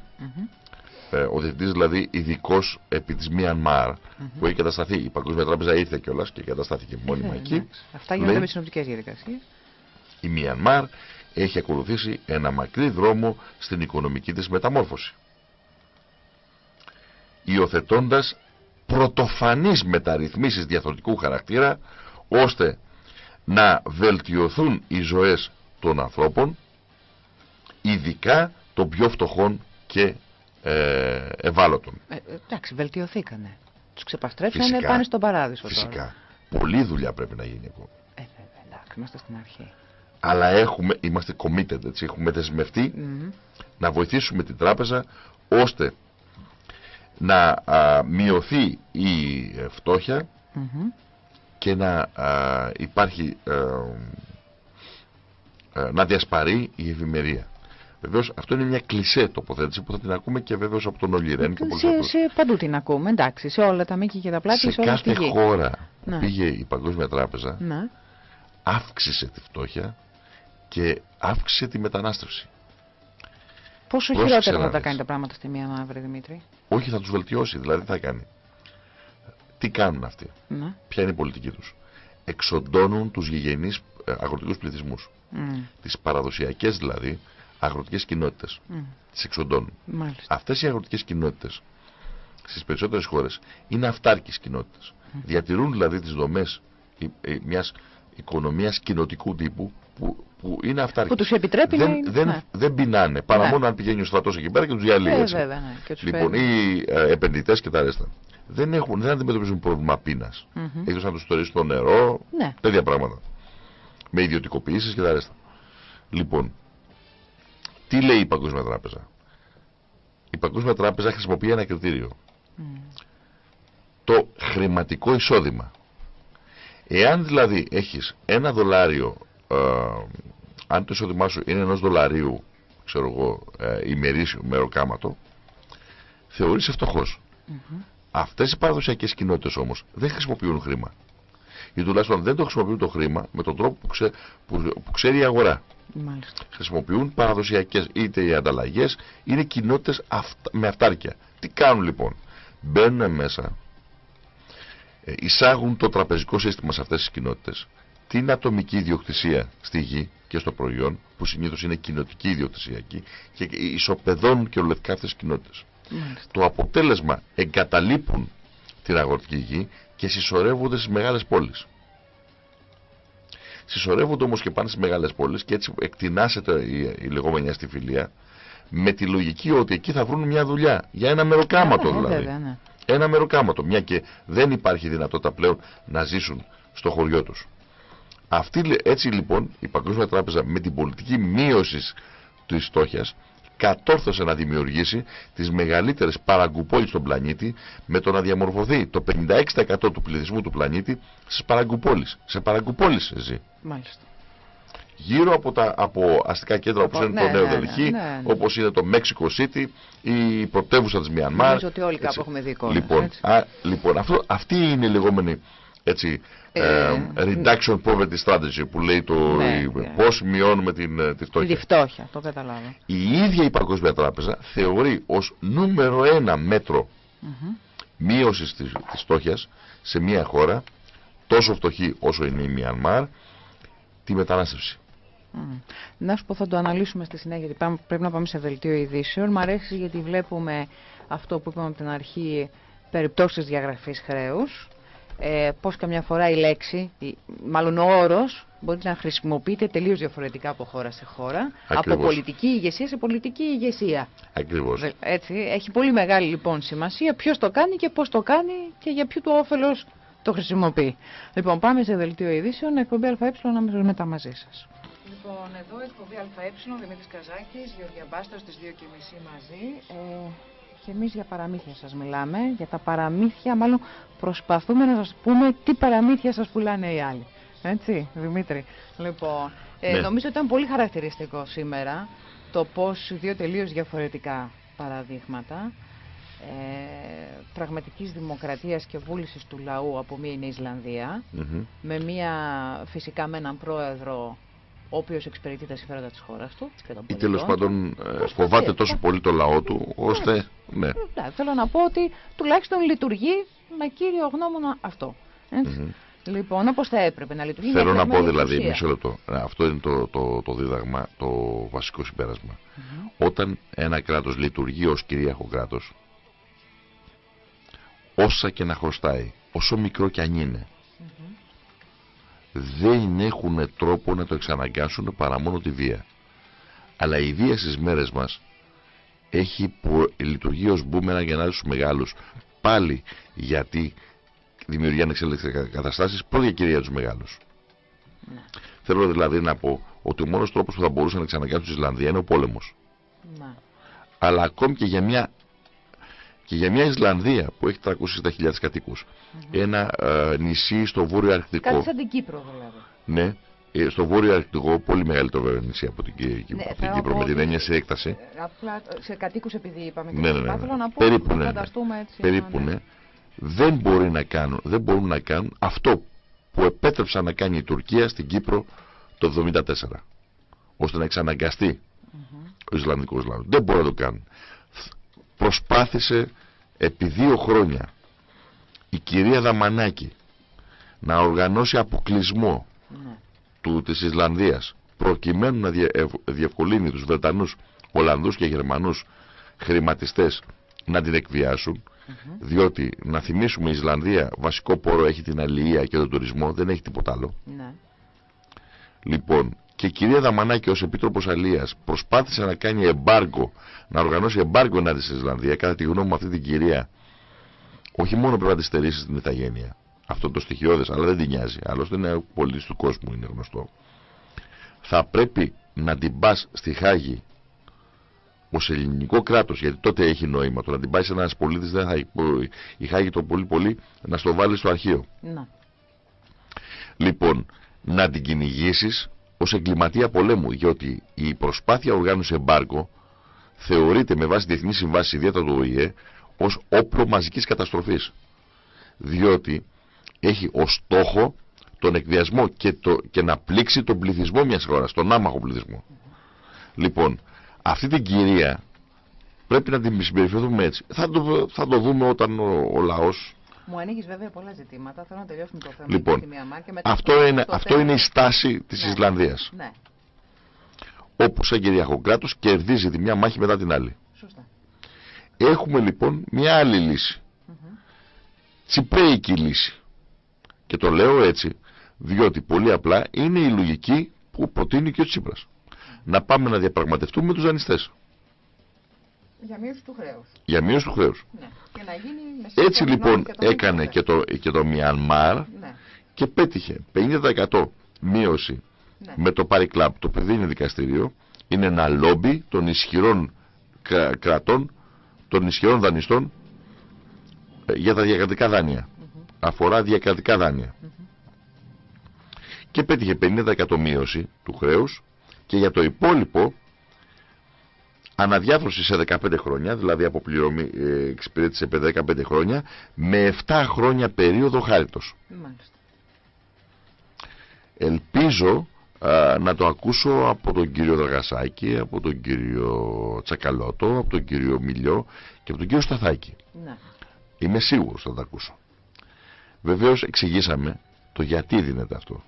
ε, ο διευθυντής δηλαδή ειδικός επί της Μιανμάρ mm -hmm. που έχει κατασταθεί. Η Παγκόσμια Τράπεζα ήρθε κιόλας και καταστάθηκε μόνιμα εκεί. Αυτά γίνονται με συνοπτικές διαδικασίες. Η Μιανμάρ έχει ακολουθήσει ένα μακρύ δρόμο στην οικονομική της μεταμόρφωση. Υιοθετώντας πρωτοφανείς μεταρρυθμίσεις διαθροτικού χαρακτήρα ώστε να βελτιωθούν οι ζωές των ανθρώπων ειδικά των πιο φτωχών και ε, ευάλωτων. Ε, εντάξει, βελτιωθήκανε. Τους ξεπαστρέψανε, πάνε στον παράδεισο Φυσικά. Τώρα. Πολλή δουλειά πρέπει να γίνει ακόμα. Ε, εντάξει, είμαστε στην αρχή. Αλλά έχουμε, είμαστε committed, έτσι, έχουμε δεσμευτεί να βοηθήσουμε την τράπεζα ώστε να μειωθεί η φτώχεια και να υπάρχει ε, ε, να διασπαρεί η ευημερία. Βεβαίως αυτό είναι μια κλισέ τοποθέτηση που θα την ακούμε και βεβαίως από τον Ολυρέν και σε, σε παντού την ακούμε, εντάξει, σε όλα τα μήκη και τα πλάτη, σε, σε κάθε χώρα που πήγε η Παγκόσμια Τράπεζα, να. αύξησε τη φτώχεια και αύξησε τη μετανάστευση. Πόσο χειρότερα θα τα κάνει τα πράγματα στη μία μαύρη, Δημήτρη; Όχι, θα τους βελτιώσει, δηλαδή θα κάνει. Τι κάνουν αυτοί, να. ποια είναι η πολιτική τους; Εξοντώνουν τους γηγενείς ε, αγροτικούς πληθυσμούς. Mm. Τις παραδοσιακές δηλαδή αγροτικές κοινότητες. Mm. Τι εξοντώνουν. Αυτές οι αγροτικές κοινότητες στις περισσότερες χώρες είναι αυτάρκει κοινότητες. Mm. Διατηρούν δηλαδή τις δομές μιας οικονομίας κοινοτικού τύπου που, που είναι αυτάρκης. Που τους επιτρέπει δεν, να δεν, ναι. δεν πεινάνε. Παρά ναι. μόνο αν πηγαίνει ο στρατός εκεί πέρα και τους διαλύει. Ε, βέβαια, ναι. και τους λοιπόν, οι ε, επενδυτές και τα ρέστα δεν, έχουν, δεν αντιμετωπίζουν πρόβλημα πείνας. Mm -hmm. Εκτός να τους στορίσει το νερό, ναι. τέτοια πράγματα. Με ιδιωτικοποιήσεις και τα ρέστα. Λοιπόν, τι λέει η Παγκόσμια Τράπεζα; Η Παγκόσμια Τράπεζα χρησιμοποιεί ένα κριτήριο. Mm. Το χρηματικό εισόδημα. Εάν δηλαδή έχεις ένα δολάριο, ε, αν το εισόδημά σου είναι ενός δολαρίου, ξέρω εγώ, ε, ημερήσιο μεροκάματο, θεωρείσαι φτωχός. Mm -hmm. Αυτές οι παραδοσιακές κοινότητες όμως δεν χρησιμοποιούν χρήμα. Ή τουλάχιστον δεν το χρησιμοποιούν το χρήμα με τον τρόπο που, που, ξέρει η αγορά. Μάλιστα. Χρησιμοποιούν παραδοσιακές είτε οι ανταλλαγές, είναι κοινότητες με αυτάρκεια. Τι κάνουν λοιπόν; Μπαίνουν μέσα, ε, εισάγουν το τραπεζικό σύστημα σε αυτές τις κοινότητες, την ατομική ιδιοκτησία στη γη και στο προϊόν, που συνήθως είναι κοινοτική ιδιοκτησία εκεί, και ισοπεδώνουν και ολετικά αυτές τις κοινότητες. Το αποτέλεσμα εγκαταλείπουν την αγροτική γη και συσσωρεύονται στις μεγάλες πόλεις. Συσσωρεύονται όμως και πάνε στις μεγάλες πόλεις και έτσι εκτινάσεται η, η λεγόμενη αστιφιλία με τη λογική ότι εκεί θα βρουν μια δουλειά για ένα μεροκάματο ναι, δηλαδή. ναι. Ένα μεροκάματο, μια και δεν υπάρχει δυνατότητα πλέον να ζήσουν στο χωριό τους. Αυτή, έτσι λοιπόν η Παγκόσμια Τράπεζα με την πολιτική μείωσης της στόχιας κατόρθωσε να δημιουργήσει τις μεγαλύτερες παραγκουπόλεις στον πλανήτη με το να διαμορφωθεί το 56% του πληθυσμού του πλανήτη στις παραγκουπόλεις. Σε παραγκουπόλεις ζει. Μάλιστα. Γύρω από, τα, από αστικά κέντρα όπως είναι ναι, το Νέο ναι, Δελχή, ναι, ναι, όπως είναι το Mexico City, η πρωτεύουσα της Μιανμάρ. Νομίζω ότι όλοι κάπου έχουμε δει εικόνα, Λοιπόν, α, λοιπόν αυτό, αυτή είναι η λεγόμενη έτσι, ε, ε, reduction poverty strategy που λέει το ναι, ναι. πώς μειώνουμε την, ε, τη φτώχεια. Τη φτώχεια, το καταλάβω. Η ίδια η Παγκόσμια Τράπεζα θεωρεί ως νούμερο ένα μέτρο mm -hmm. μείωσης της, της φτώχειας σε μια χώρα τόσο φτωχή όσο είναι η Μιανμάρ τη μετανάστευση. Mm. Να σου πω θα το αναλύσουμε στη συνέχεια γιατί πρέπει να πάμε σε δελτίο ειδήσεων. Μ' αρέσει γιατί βλέπουμε αυτό που είπαμε από την αρχή περιπτώσεις διαγραφής χρέους ε, πώς καμιά φορά η λέξη, μάλλον ο όρος, μπορεί να χρησιμοποιείται τελείως διαφορετικά από χώρα σε χώρα, από πολιτική ηγεσία σε πολιτική ηγεσία. Ακριβώς. Έτσι, έχει πολύ μεγάλη λοιπόν σημασία ποιος το κάνει και πώς το κάνει και για ποιο του όφελος το χρησιμοποιεί. Λοιπόν, πάμε σε δελτίο ειδήσεων, εκπομπή ΑΕ, αμέσως μετά μαζί σας. Λοιπόν, εδώ εκπομπή ΑΕ, Δημήτρης Καζάκης, Γεωργία Μπάστος, στις 2.30 μαζί. Ε, και εμείς για παραμύθια σας μιλάμε, για τα παραμύθια, μάλλον προσπαθούμε να σας πούμε τι παραμύθια σας πουλάνε οι άλλοι. Έτσι, Δημήτρη. Λοιπόν, ε, ναι. νομίζω ότι ήταν πολύ χαρακτηριστικό σήμερα το πώς δύο τελείως διαφορετικά παραδείγματα ε, πραγματικής δημοκρατίας και βούλησης του λαού από μία είναι η Ισλανδία, με μία φυσικά με έναν πρόεδρο ο οποίος εξυπηρετεί τα συμφέροντα της χώρας του και των Ή τέλος πάντων ε, φοβάται τόσο πολύ το λαό του, ώστε. Ναι. ναι. ναι. Θέλω να πω ότι τουλάχιστον λειτουργεί με κύριο γνώμονα αυτό. Λοιπόν, όπως θα έπρεπε να λειτουργεί. Θέλω να πω δηλαδή, μισό λεπτό. Ναι, αυτό είναι το, το, το δίδαγμα, το βασικό συμπέρασμα. Όταν ένα κράτος λειτουργεί ως κυρίαρχο κράτος, όσα και να χρωστάει, όσο μικρό κι αν είναι, δεν έχουν τρόπο να το εξαναγκάσουν παρά μόνο τη βία. Αλλά η βία στις μέρες μας έχει λειτουργεί ως μπούμενα για να στους μεγάλους πάλι γιατί δημιουργεί ανεξέλεγκτες καταστάσεις πρώτη κυρία τους μεγάλους. Ναι. Θέλω δηλαδή να πω ότι ο μόνος τρόπος που θα μπορούσε να εξαναγκάσουν τη Ισλανδία είναι ο πόλεμος. Ναι. Αλλά ακόμη και για μια και για μια Ισλανδία που έχει 360.000 κατοίκους, ένα ε, νησί στο βόρειο Αρκτικό. Κάτι σαν την Κύπρο δηλαδή. Ναι, ε, στο βόρειο Αρκτικό, πολύ μεγαλύτερο νησί από την, ναι, από την Κύπρο, με την έννοια σε έκταση. Ε, απλά σε κατοίκους επειδή είπαμε και ναι, ναι, ναι, ναι. θέλω να πω περίπου, ναι, ναι. έτσι. Περίπου, ναι. Δεν, μπορεί να κάνουν, δεν μπορούν να κάνουν αυτό που επέτρεψαν να κάνει η Τουρκία στην Κύπρο το 1974. Ώστε να εξαναγκαστεί mm -hmm. ο Ισλανδικός λαός. Δεν μπορεί να το κάνουν προσπάθησε επί δύο χρόνια η κυρία Δαμανάκη να οργανώσει αποκλεισμό ναι. του, της Ισλανδίας προκειμένου να διευκολύνει τους Βρετανούς, Ολλανδούς και Γερμανούς χρηματιστές να την εκβιάσουν διότι να θυμίσουμε η Ισλανδία βασικό πόρο έχει την αλληλεία και τον τουρισμό δεν έχει τίποτα άλλο ναι. λοιπόν και η κυρία Δαμανάκη ως Επίτροπος Αλίας προσπάθησε να κάνει εμπάργκο, να οργανώσει εμπάργκο ενάντια στην Ισλανδία, κατά τη γνώμη μου αυτή την κυρία, όχι μόνο πρέπει να τη στερήσει στην Ιθαγένεια, αυτό το στοιχειώδες, αλλά δεν την νοιάζει, άλλωστε είναι πολίτης του κόσμου, είναι γνωστό. Θα πρέπει να την πας στη Χάγη ως ελληνικό κράτος, γιατί τότε έχει νόημα. Το να την πάει σε ένας πολίτης δεν θα η Χάγη το πολύ πολύ να στο βάλει στο αρχείο. Να. Λοιπόν, να την κυνηγήσεις ως εγκληματία πολέμου, διότι η προσπάθεια οργάνωση εμπάργκο θεωρείται με βάση διεθνή συμβάση ιδιαίτερα του ΟΗΕ ως όπλο μαζικής καταστροφής. Διότι έχει ως στόχο τον εκβιασμό και, το, και να πλήξει τον πληθυσμό μιας χώρας, τον άμαχο πληθυσμό. Λοιπόν, αυτή την κυρία πρέπει να την συμπεριφερθούμε έτσι. Θα το, θα το δούμε όταν ο, ο λαός μου ανοίγεις βέβαια πολλά ζητήματα. Θέλω να τελειώσουμε το θέμα. Λοιπόν, και μετά αυτό, είναι, αυτό είναι η στάση της ναι. Ισλανδίας. Ναι. Όπου σαν κυρίαρχο κράτος κερδίζει τη μια μάχη μετά την άλλη. Σωστά. Έχουμε λοιπόν μια άλλη λύση. Mm Τσιπρέικη λύση. Και το λέω έτσι, διότι πολύ απλά είναι η λογική που προτείνει και ο Τσίπρας. Να πάμε να διαπραγματευτούμε με τους δανειστές. Για μείωση του χρέους. Για μείωση του χρέους. Ναι. Έτσι λοιπόν έκανε και το, και το Μιανμάρ ναι. και πέτυχε 50% μείωση ναι. με το Πάρι Κλαμπ. Το παιδί είναι δικαστήριο. Είναι ένα λόμπι των ισχυρών κρατών, των ισχυρών δανειστών ε, για τα διακρατικά δάνεια. Αφορά διακρατικά δάνεια. Και πέτυχε 50% μείωση του χρέους και για το υπόλοιπο αναδιάθρωση σε 15 χρόνια, δηλαδή αποπληρωμή ε, εξυπηρέτηση σε 15 χρόνια, με 7 χρόνια περίοδο χάριτος. Ελπίζω να το ακούσω από τον κύριο Δραγασάκη, από τον κύριο Τσακαλώτο, από τον κύριο Μιλιό και από τον κύριο Σταθάκη. Ναι. Είμαι σίγουρος θα το ακούσω. Βεβαίως εξηγήσαμε το γιατί δίνεται αυτό.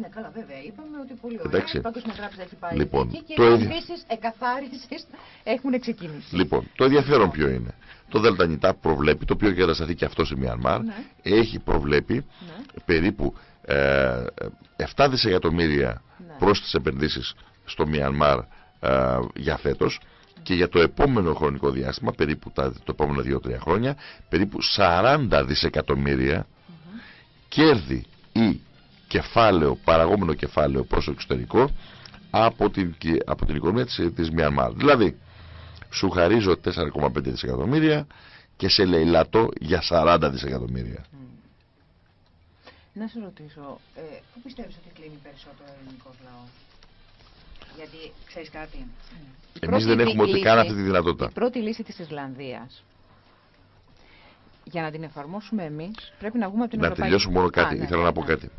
Ναι, καλά, βέβαια. Είπαμε ότι πολύ ωραία. Εντάξει. Η Παγκόσμια Τράπεζα έχει πάει λοιπόν, εκεί και το οι επενδύσει εκαθάρισης έχουν ξεκινήσει. Λοιπόν, το ενδιαφέρον ποιο είναι. Το ΔΝΤ προβλέπει, το οποίο έχει κατασταθεί και αυτός σε Μιανμάρ, ναι. έχει προβλέπει ναι. περίπου ε, 7 δισεκατομμύρια ναι. πρόσθετε επενδύσεις στο Μιανμάρ ε, για φέτος και για το επόμενο χρονικό διάστημα, περίπου τα, το επόμενο 2-3 χρόνια, περίπου 40 δισεκατομμύρια mm -hmm. κέρδη ή κεφάλαιο, παραγόμενο κεφάλαιο προς το εξωτερικό από την, από την οικονομία της, της Μιανμάρ. Δηλαδή, σου χαρίζω 4,5 δισεκατομμύρια και σε λαιλατώ για 40 δισεκατομμύρια. Να σε ρωτήσω, ε, πού πιστεύεις ότι κλείνει περισσότερο ο ελληνικός λαός; Γιατί, ξέρεις κάτι. Εμείς δεν έχουμε ούτε καν αυτή τη δυνατότητα. Η πρώτη λύση της Ισλανδίας για να την εφαρμόσουμε εμείς πρέπει να βγούμε από την να Να τελειώσω μόνο κάτι, Α, ναι, ήθελα ναι, να πω ναι. κάτι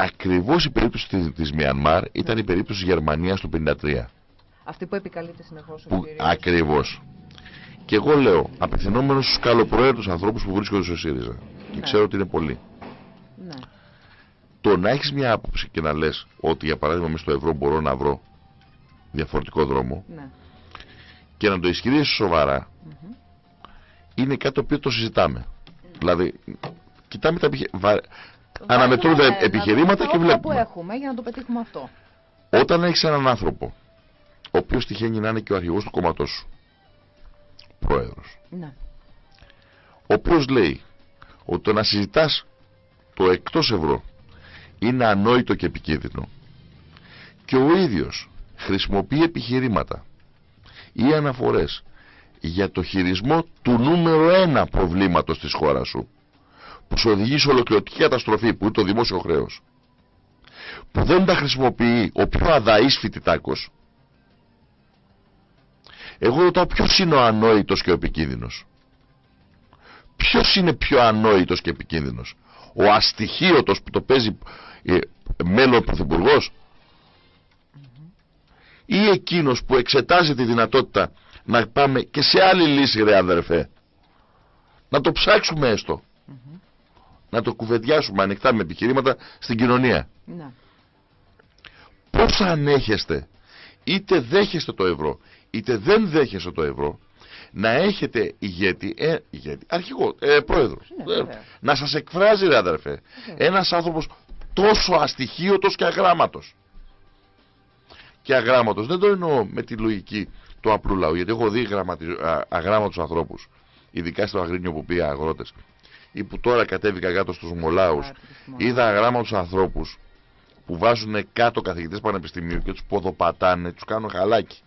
ακριβώς η περίπτωση της, της Μιανμάρ ήταν η περίπτωση της Γερμανίας του 1953. Αυτή που επικαλείται συνεχώς ο Ακριβώς. Και εγώ λέω, απευθυνόμενος στους καλοπροαίρετους ανθρώπους που βρίσκονται στο ΣΥΡΙΖΑ. Και ναι. ξέρω ότι είναι πολλοί. Ναι. Το να έχεις μια άποψη και να λες ότι για παράδειγμα μες στο ευρώ μπορώ να βρω διαφορετικό δρόμο ναι. και να το ισχυρίζεις σοβαρά είναι κάτι το οποίο το συζητάμε. Δηλαδή, κοιτάμε τα επιχειρήματα. Αναμετρούνται επιχειρήματα και βλέπουμε. που έχουμε για να το πετύχουμε αυτό. Όταν έχεις έναν άνθρωπο, ο οποίος τυχαίνει να είναι και ο αρχηγός του κόμματός σου, πρόεδρος, ναι. ο οποίος λέει ότι το να συζητάς το εκτός ευρώ είναι ανόητο και επικίνδυνο και ο ίδιος χρησιμοποιεί επιχειρήματα ή αναφορές για το χειρισμό του νούμερο ένα προβλήματος της χώρας σου που σου οδηγεί σε ολοκληρωτική καταστροφή που είναι το δημόσιο χρέος που δεν τα χρησιμοποιεί ο πιο αδαής φοιτητάκος εγώ ρωτάω ποιος είναι ο ανόητος και ο επικίνδυνος; Ποιος είναι πιο ανόητος και επικίνδυνος; Ο αστοιχείωτος που το παίζει ε, μέλλον πρωθυπουργός; Ή εκείνος που εξετάζει τη δυνατότητα να πάμε και σε άλλη λύση ρε αδερφέ; Να το ψάξουμε έστω να το κουβεντιάσουμε ανοιχτά με επιχειρήματα στην κοινωνία ναι. πώς ανέχεστε είτε δέχεστε το ευρώ είτε δεν δέχεστε το ευρώ να έχετε ηγέτη, ε, ηγέτη αρχηγό, ε, πρόεδρος. Ναι, ε, να σας εκφράζει ρε αδερφέ. Ναι. Ένας άνθρωπος τόσο αστοιχείωτος και αγράμματος. Και αγράμματος δεν το εννοώ με τη λογική του απλού λαού. Γιατί έχω δει αγράμματους ανθρώπους. Ειδικά στο Αγρίνιο που πήγα αγρότες. Ή που τώρα κατέβηκα κάτω στους Μολάους. Είδα αγράμματους ανθρώπους που βάζουν κάτω καθηγητές πανεπιστημίου και τους ποδοπατάνε, τους κάνουν χαλάκι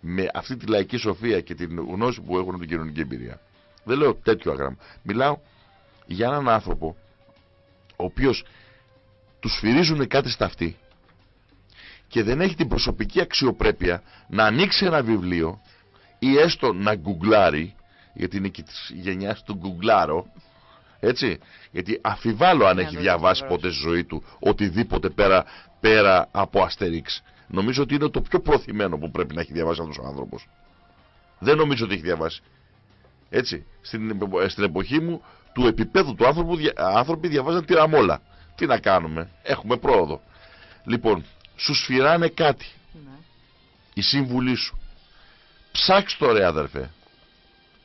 με αυτή τη λαϊκή σοφία και την γνώση που έχουν την κοινωνική εμπειρία. Δεν λέω τέτοιο αγράμμα. Μιλάω για έναν άνθρωπο ο οποίος τους σφυρίζουν κάτι στα αυτή και δεν έχει την προσωπική αξιοπρέπεια να ανοίξει ένα βιβλίο ή έστω να γκουγκλάρει γιατί είναι και της γενιάς του γκουγκλάρω έτσι γιατί αφιβάλλω αν έχει διαβάσει ποτέ στη ζωή του οτιδήποτε πέρα, πέρα από Αστερίξ Νομίζω ότι είναι το πιο προθυμένο που πρέπει να έχει διαβάσει αυτός ο άνθρωπος. Δεν νομίζω ότι έχει διαβάσει. Έτσι. Στην, στην εποχή μου, του επίπεδου του άνθρωπου, άνθρωποι διαβάζαν τη ραμόλα. Τι να κάνουμε. Έχουμε πρόοδο. Λοιπόν, σου σφυράνε κάτι. Ναι. Η σύμβουλή σου. Ψάξ' το ρε αδερφέ.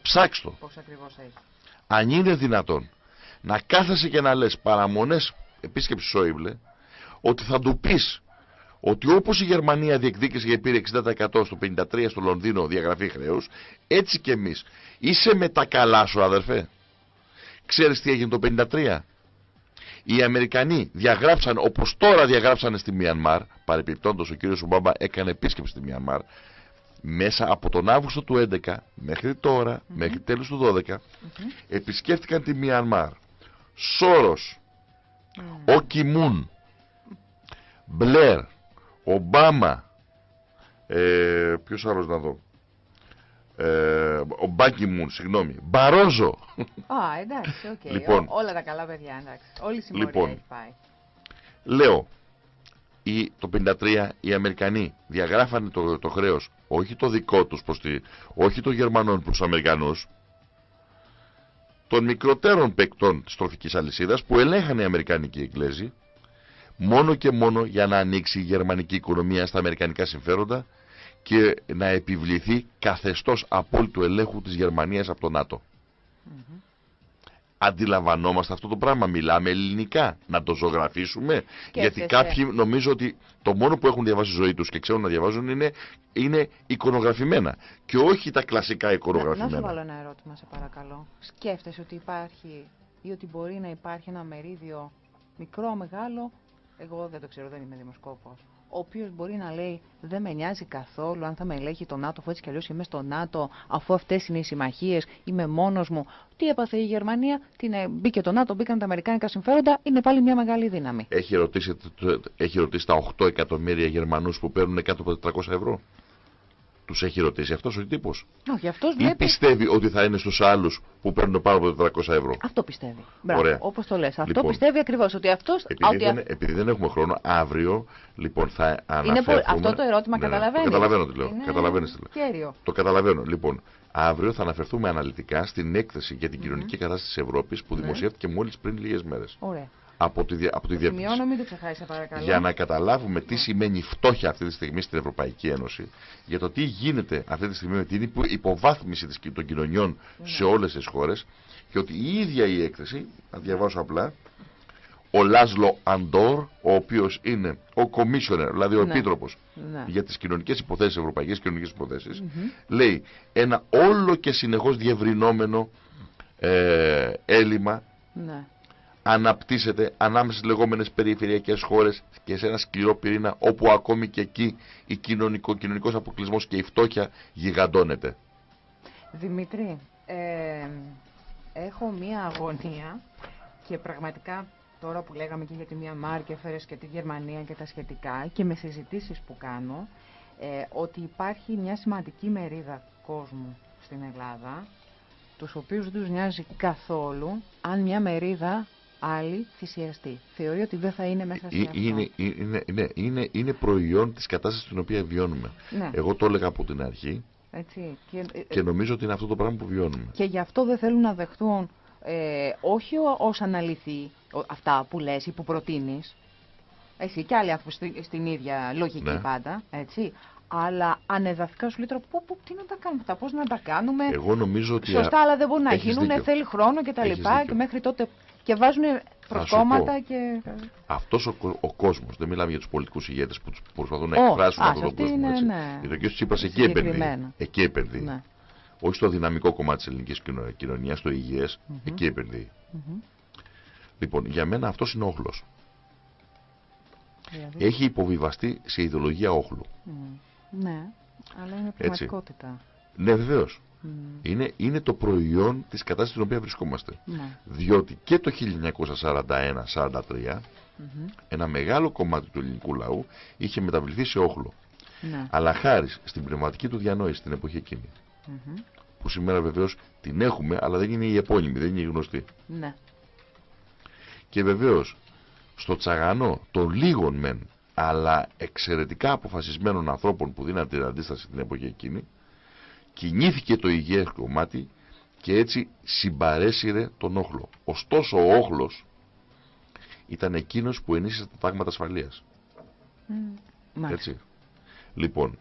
Ψάξ' το. Πώς ακριβώς έχει. Αν είναι δυνατόν να κάθεσαι και να λες παραμονές επίσκεψη Σόιμπλε ότι θα του πεις ότι όπως η Γερμανία διεκδίκησε και πήρε 60% στο 53% στο Λονδίνο διαγραφή χρέους, έτσι και εμείς. Είσαι με τα καλά σου αδερφέ. Ξέρεις τι έγινε το 53%. Οι Αμερικανοί διαγράψαν όπως τώρα διαγράψαν στη Μιανμάρ, παρεπιπτόντως ο κύριος Ομπάμπα έκανε επίσκεψη στη Μιανμάρ, μέσα από τον Αύγουστο του 11 μέχρι τώρα, μέχρι τέλος του 12, επισκέφτηκαν τη Μιανμάρ. Σόρος, ο Κιμούν, Μπλερ, Ομπάμα, ε, ποιος άλλος να δω, ε, ο Μπαν Κι Μουν, συγγνώμη, Μπαρόζο. Α, εντάξει, OK. Okay. Λοιπόν, όλα τα καλά παιδιά, εντάξει. Όλη η συμμορία λοιπόν, έχει πάει. Λέω, η, το 53 οι Αμερικανοί διαγράφανε το, το χρέος, όχι το δικό τους, προς τη, όχι των Γερμανών προς τους Αμερικανούς, των μικροτέρων παικτών της τροφικής αλυσίδας που ελέγχανε οι Αμερικάνοι και οι Εγγλέζοι μόνο και μόνο για να ανοίξει η γερμανική οικονομία στα αμερικανικά συμφέροντα και να επιβληθεί καθεστώς απόλυτου ελέγχου της Γερμανίας από το ΝΑΤΟ. Mm Αντιλαμβανόμαστε αυτό το πράγμα, μιλάμε ελληνικά, να το ζωγραφίσουμε. γιατί κάποιοι νομίζω ότι το μόνο που έχουν διαβάσει ζωή τους και ξέρουν να διαβάζουν είναι, είναι εικονογραφημένα και όχι τα κλασικά εικονογραφημένα. Να, να σου βάλω ένα ερώτημα σε παρακαλώ. Σκέφτεσαι ότι υπάρχει ή ότι μπορεί να υπάρχει ένα μερίδιο μικρό, μεγάλο; Εγώ δεν το ξέρω, δεν είμαι δημοσκόπος. Ο οποίος μπορεί να λέει δεν με νοιάζει καθόλου αν θα με ελέγχει το ΝΑΤΟ, αφού έτσι κι αλλιώς είμαι στο ΝΑΤΟ, αφού αυτές είναι οι συμμαχίες, είμαι μόνος μου. Τι έπαθε η Γερμανία, την, ε, μπήκε το ΝΑΤΟ, μπήκαν τα Αμερικάνικα συμφέροντα, είναι πάλι μια μεγάλη δύναμη. Έχει ρωτήσει, έχει ρωτήσει τα 8 εκατομμύρια Γερμανούς που παίρνουν κάτω από 400 ευρώ; Τους έχει ρωτήσει αυτός ο τύπος. Όχι, αυτός βλέπει. Ή πιστεύει ότι θα είναι στους άλλους που παίρνουν πάνω από 400 ευρώ. Αυτό πιστεύει. Μπράβο, όπως το λες. Αυτό λοιπόν, πιστεύει ακριβώς. Ότι αυτό. Επειδή, ότι... δεν, επειδή δεν έχουμε χρόνο, αύριο λοιπόν θα αναφέρουμε. Είναι, αυτό το ερώτημα ναι, ναι, καταλαβαίνεις. Το καταλαβαίνω τι λέω. Είναι... Το καταλαβαίνω. Λοιπόν, αύριο θα αναφερθούμε αναλυτικά στην έκθεση για την κοινωνική mm -hmm. κατάσταση της Ευρώπης που ναι. δημοσιεύτηκε μόλις πριν λίγες μέρες. Ωραία από τη, από τη διεύθυνση. μην το ξεχάσει, παρακαλώ. Για να καταλάβουμε τι σημαίνει φτώχεια αυτή τη στιγμή στην Ευρωπαϊκή Ένωση, για το τι γίνεται αυτή τη στιγμή με την υποβάθμιση των κοινωνιών ναι. σε όλες τις χώρες και ότι η ίδια η έκθεση, να διαβάσω απλά, ο Λάσλο Αντόρ, ο οποίος είναι ο Commissioner, δηλαδή ο ναι. Επίτροπος ναι. για τις κοινωνικές υποθέσεις, ευρωπαϊκές κοινωνικές υποθέσεις, λέει ένα όλο και συνεχώς διευρυνόμενο ε, έλλειμμα ναι αναπτύσσεται ανάμεσα στις λεγόμενες περιφερειακές χώρες και σε ένα σκληρό πυρήνα όπου ακόμη και εκεί η κοινωνικό, κοινωνικός αποκλεισμός και η φτώχεια γιγαντώνεται. Δημήτρη, ε, έχω μία αγωνία και πραγματικά τώρα που λέγαμε και για τη μία Μάρκη έφερες και τη Γερμανία και τα σχετικά και με συζητήσεις που κάνω ε, ότι υπάρχει μια σημαντική μερίδα κόσμου στην Ελλάδα τους οποίους δεν τους νοιάζει καθόλου αν μια μερίδα άλλη θυσιαστή. Θεωρεί ότι δεν θα είναι μέσα σε αυτό. Είναι, είναι, είναι, είναι, είναι προϊόν της κατάστασης στην οποία βιώνουμε. Ναι. Εγώ το έλεγα από την αρχή Έτσι. Και, ε, και νομίζω ότι είναι αυτό το πράγμα που βιώνουμε. Και γι' αυτό δεν θέλουν να δεχτούν ε, όχι ως αναλυθεί αυτά που λες ή που προτείνεις, εσύ και άλλοι άνθρωποι στην ίδια λογική ναι. πάντα, έτσι, αλλά ανεδαφικά σου λέει πού, τι να τα κάνουμε αυτά, πώς να τα κάνουμε; Εγώ νομίζω ότι. Σωστά, αλλά δεν μπορεί να γίνουν, θέλει χρόνο και τα λοιπά. Και μέχρι τότε και βάζουν προσκόμματα και. Αυτός ο, ο κόσμος, δεν μιλάμε για τους πολιτικούς ηγέτες που τους προσπαθούν να εκφράσουν αυτόν τον κόσμο. Είναι, ναι. Γιατί ο κ. Τσίπρας εκεί επενδύει. Εκεί επενδύει. Ναι. Όχι στο δυναμικό κομμάτι της ελληνικής κοινωνίας, στο υγιές, mm -hmm. εκεί επενδύει. Mm -hmm. Λοιπόν, για μένα αυτός είναι όχλος. Δηλαδή... Έχει υποβιβαστεί σε ιδεολογία όχλου. Mm. Ναι, αλλά είναι πραγματικότητα. Έτσι. Ναι, βεβαίως. Mm. Είναι, είναι το προϊόν της κατάστασης στην οποία βρισκόμαστε. Ναι. Διότι και το 1941-43 ένα μεγάλο κομμάτι του ελληνικού λαού είχε μεταβληθεί σε όχλο. Ναι. Αλλά χάρη στην πνευματική του διανόηση την εποχή εκείνη, που σήμερα βεβαίως την έχουμε, αλλά δεν είναι η επώνυμη, δεν είναι η γνωστή. Ναι. Και βεβαίως στο τσαγανό των λίγων μεν, αλλά εξαιρετικά αποφασισμένων ανθρώπων που δίναν την αντίσταση την εποχή εκείνη, κινήθηκε το υγιές κομμάτι και έτσι συμπαρέσυρε τον όχλο. Ωστόσο ο όχλος ήταν εκείνος που ενίσχυσε τα τάγματα ασφαλείας. Mm, έτσι. Λοιπόν,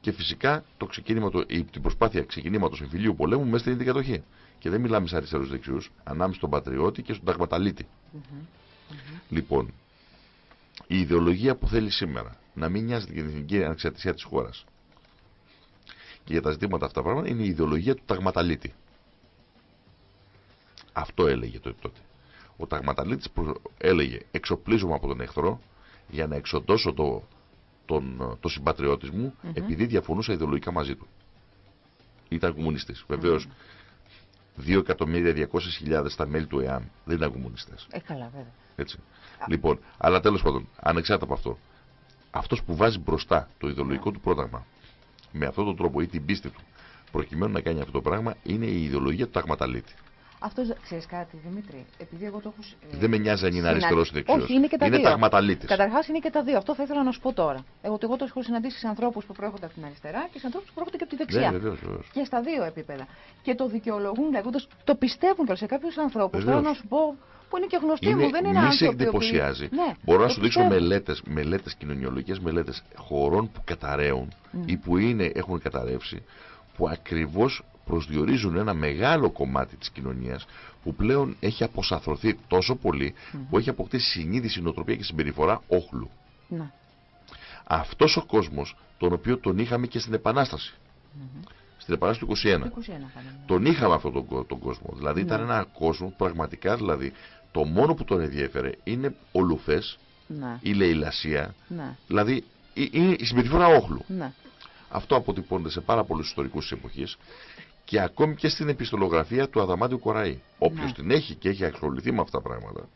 και φυσικά το ξεκίνημα, το, η, την προσπάθεια ξεκινήματος εμφυλίου πολέμου μέσα στην ίδια κατοχή. Και δεν μιλάμε σε αριστερούς δεξιούς, ανάμεσα στον πατριώτη και στον ταγματαλίτη. Mm -hmm. Λοιπόν, η ιδεολογία που θέλει σήμερα να μην νοιάζεται για την εθνική ανεξαρτησία της χώρας και για τα ζητήματα αυτά πράγματα είναι η ιδεολογία του ταγματαλίτη. Αυτό έλεγε τότε. Ο ταγματαλίτης έλεγε εξοπλίζομαι από τον εχθρό για να εξοντώσω το, τον, το συμπατριώτης μου mm -hmm. επειδή διαφωνούσα ιδεολογικά μαζί του. Ήταν κομμουνιστής. Βεβαίως mm -hmm. 2.200.000 στα μέλη του ΕΑΜ δεν ήταν κομμουνιστές. Ε, καλά βέβαια. Έτσι. Λοιπόν, αλλά τέλος πάντων, ανεξάρτητα από αυτό, αυτός που βάζει μπροστά το ιδεολογικό του πρόταγμα με αυτόν τον τρόπο ή την πίστη του προκειμένου να κάνει αυτό το πράγμα είναι η ιδεολογία του ταγματαλίτη. Αυτός ξέρεις κάτι, Δημήτρη. Επειδή εγώ το έχω. Ε, δεν με νοιάζει αν είναι αριστερός ή δεξιός. Όχι, είναι και τα είναι δύο. ταγματαλίτη. Καταρχάς είναι και τα δύο. Αυτό θα ήθελα να σου πω τώρα. Εγώ, εγώ το έχω συναντήσει σε ανθρώπους που προέρχονται από την αριστερά και σε ανθρώπους που προέρχονται και από τη δεξιά. Ναι, βεβαίως, βεβαίως. Και στα δύο επίπεδα. Και το δικαιολογούν λέγοντας. Το πιστεύουν και σε κάποιους ανθρώπους. Θέλω να σου πω που είναι και γνωστοί είναι, μου, δεν είναι άνθρωποι. Μη σε εντυπωσιάζει. Ναι, Μπορώ να σου δείξω μελέτες, μελέτες κοινωνιολογικές μελέτες χωρών που καταραίουν mm. ή που είναι, έχουν καταρρεύσει, που ακριβώς προσδιορίζουν ένα μεγάλο κομμάτι της κοινωνίας που πλέον έχει αποσαφρωθεί τόσο πολύ mm. που έχει αποκτήσει συνείδηση, νοοτροπία και συμπεριφορά όχλου. Ναι. Αυτός ο κόσμος τον οποίο τον είχαμε και στην Επανάσταση. Mm -hmm. Στην Επανάσταση του 21. 21 τον είχαμε αυτόν τον, τον κόσμο. Δηλαδή ήταν ναι. ένα κόσμο πραγματικά δηλαδή το μόνο που τον ενδιέφερε είναι ο Λουφές, ναι. η λαιλασία, ναι. δηλαδή είναι η συμπεριφορά όχλου. Ναι. Αυτό αποτυπώνεται σε πάρα πολλούς ιστορικούς της εποχής και ακόμη και στην επιστολογραφία του Αδαμάντιου Κοραή. Όποιος ναι. την έχει και έχει ασχοληθεί με αυτά τα πράγματα,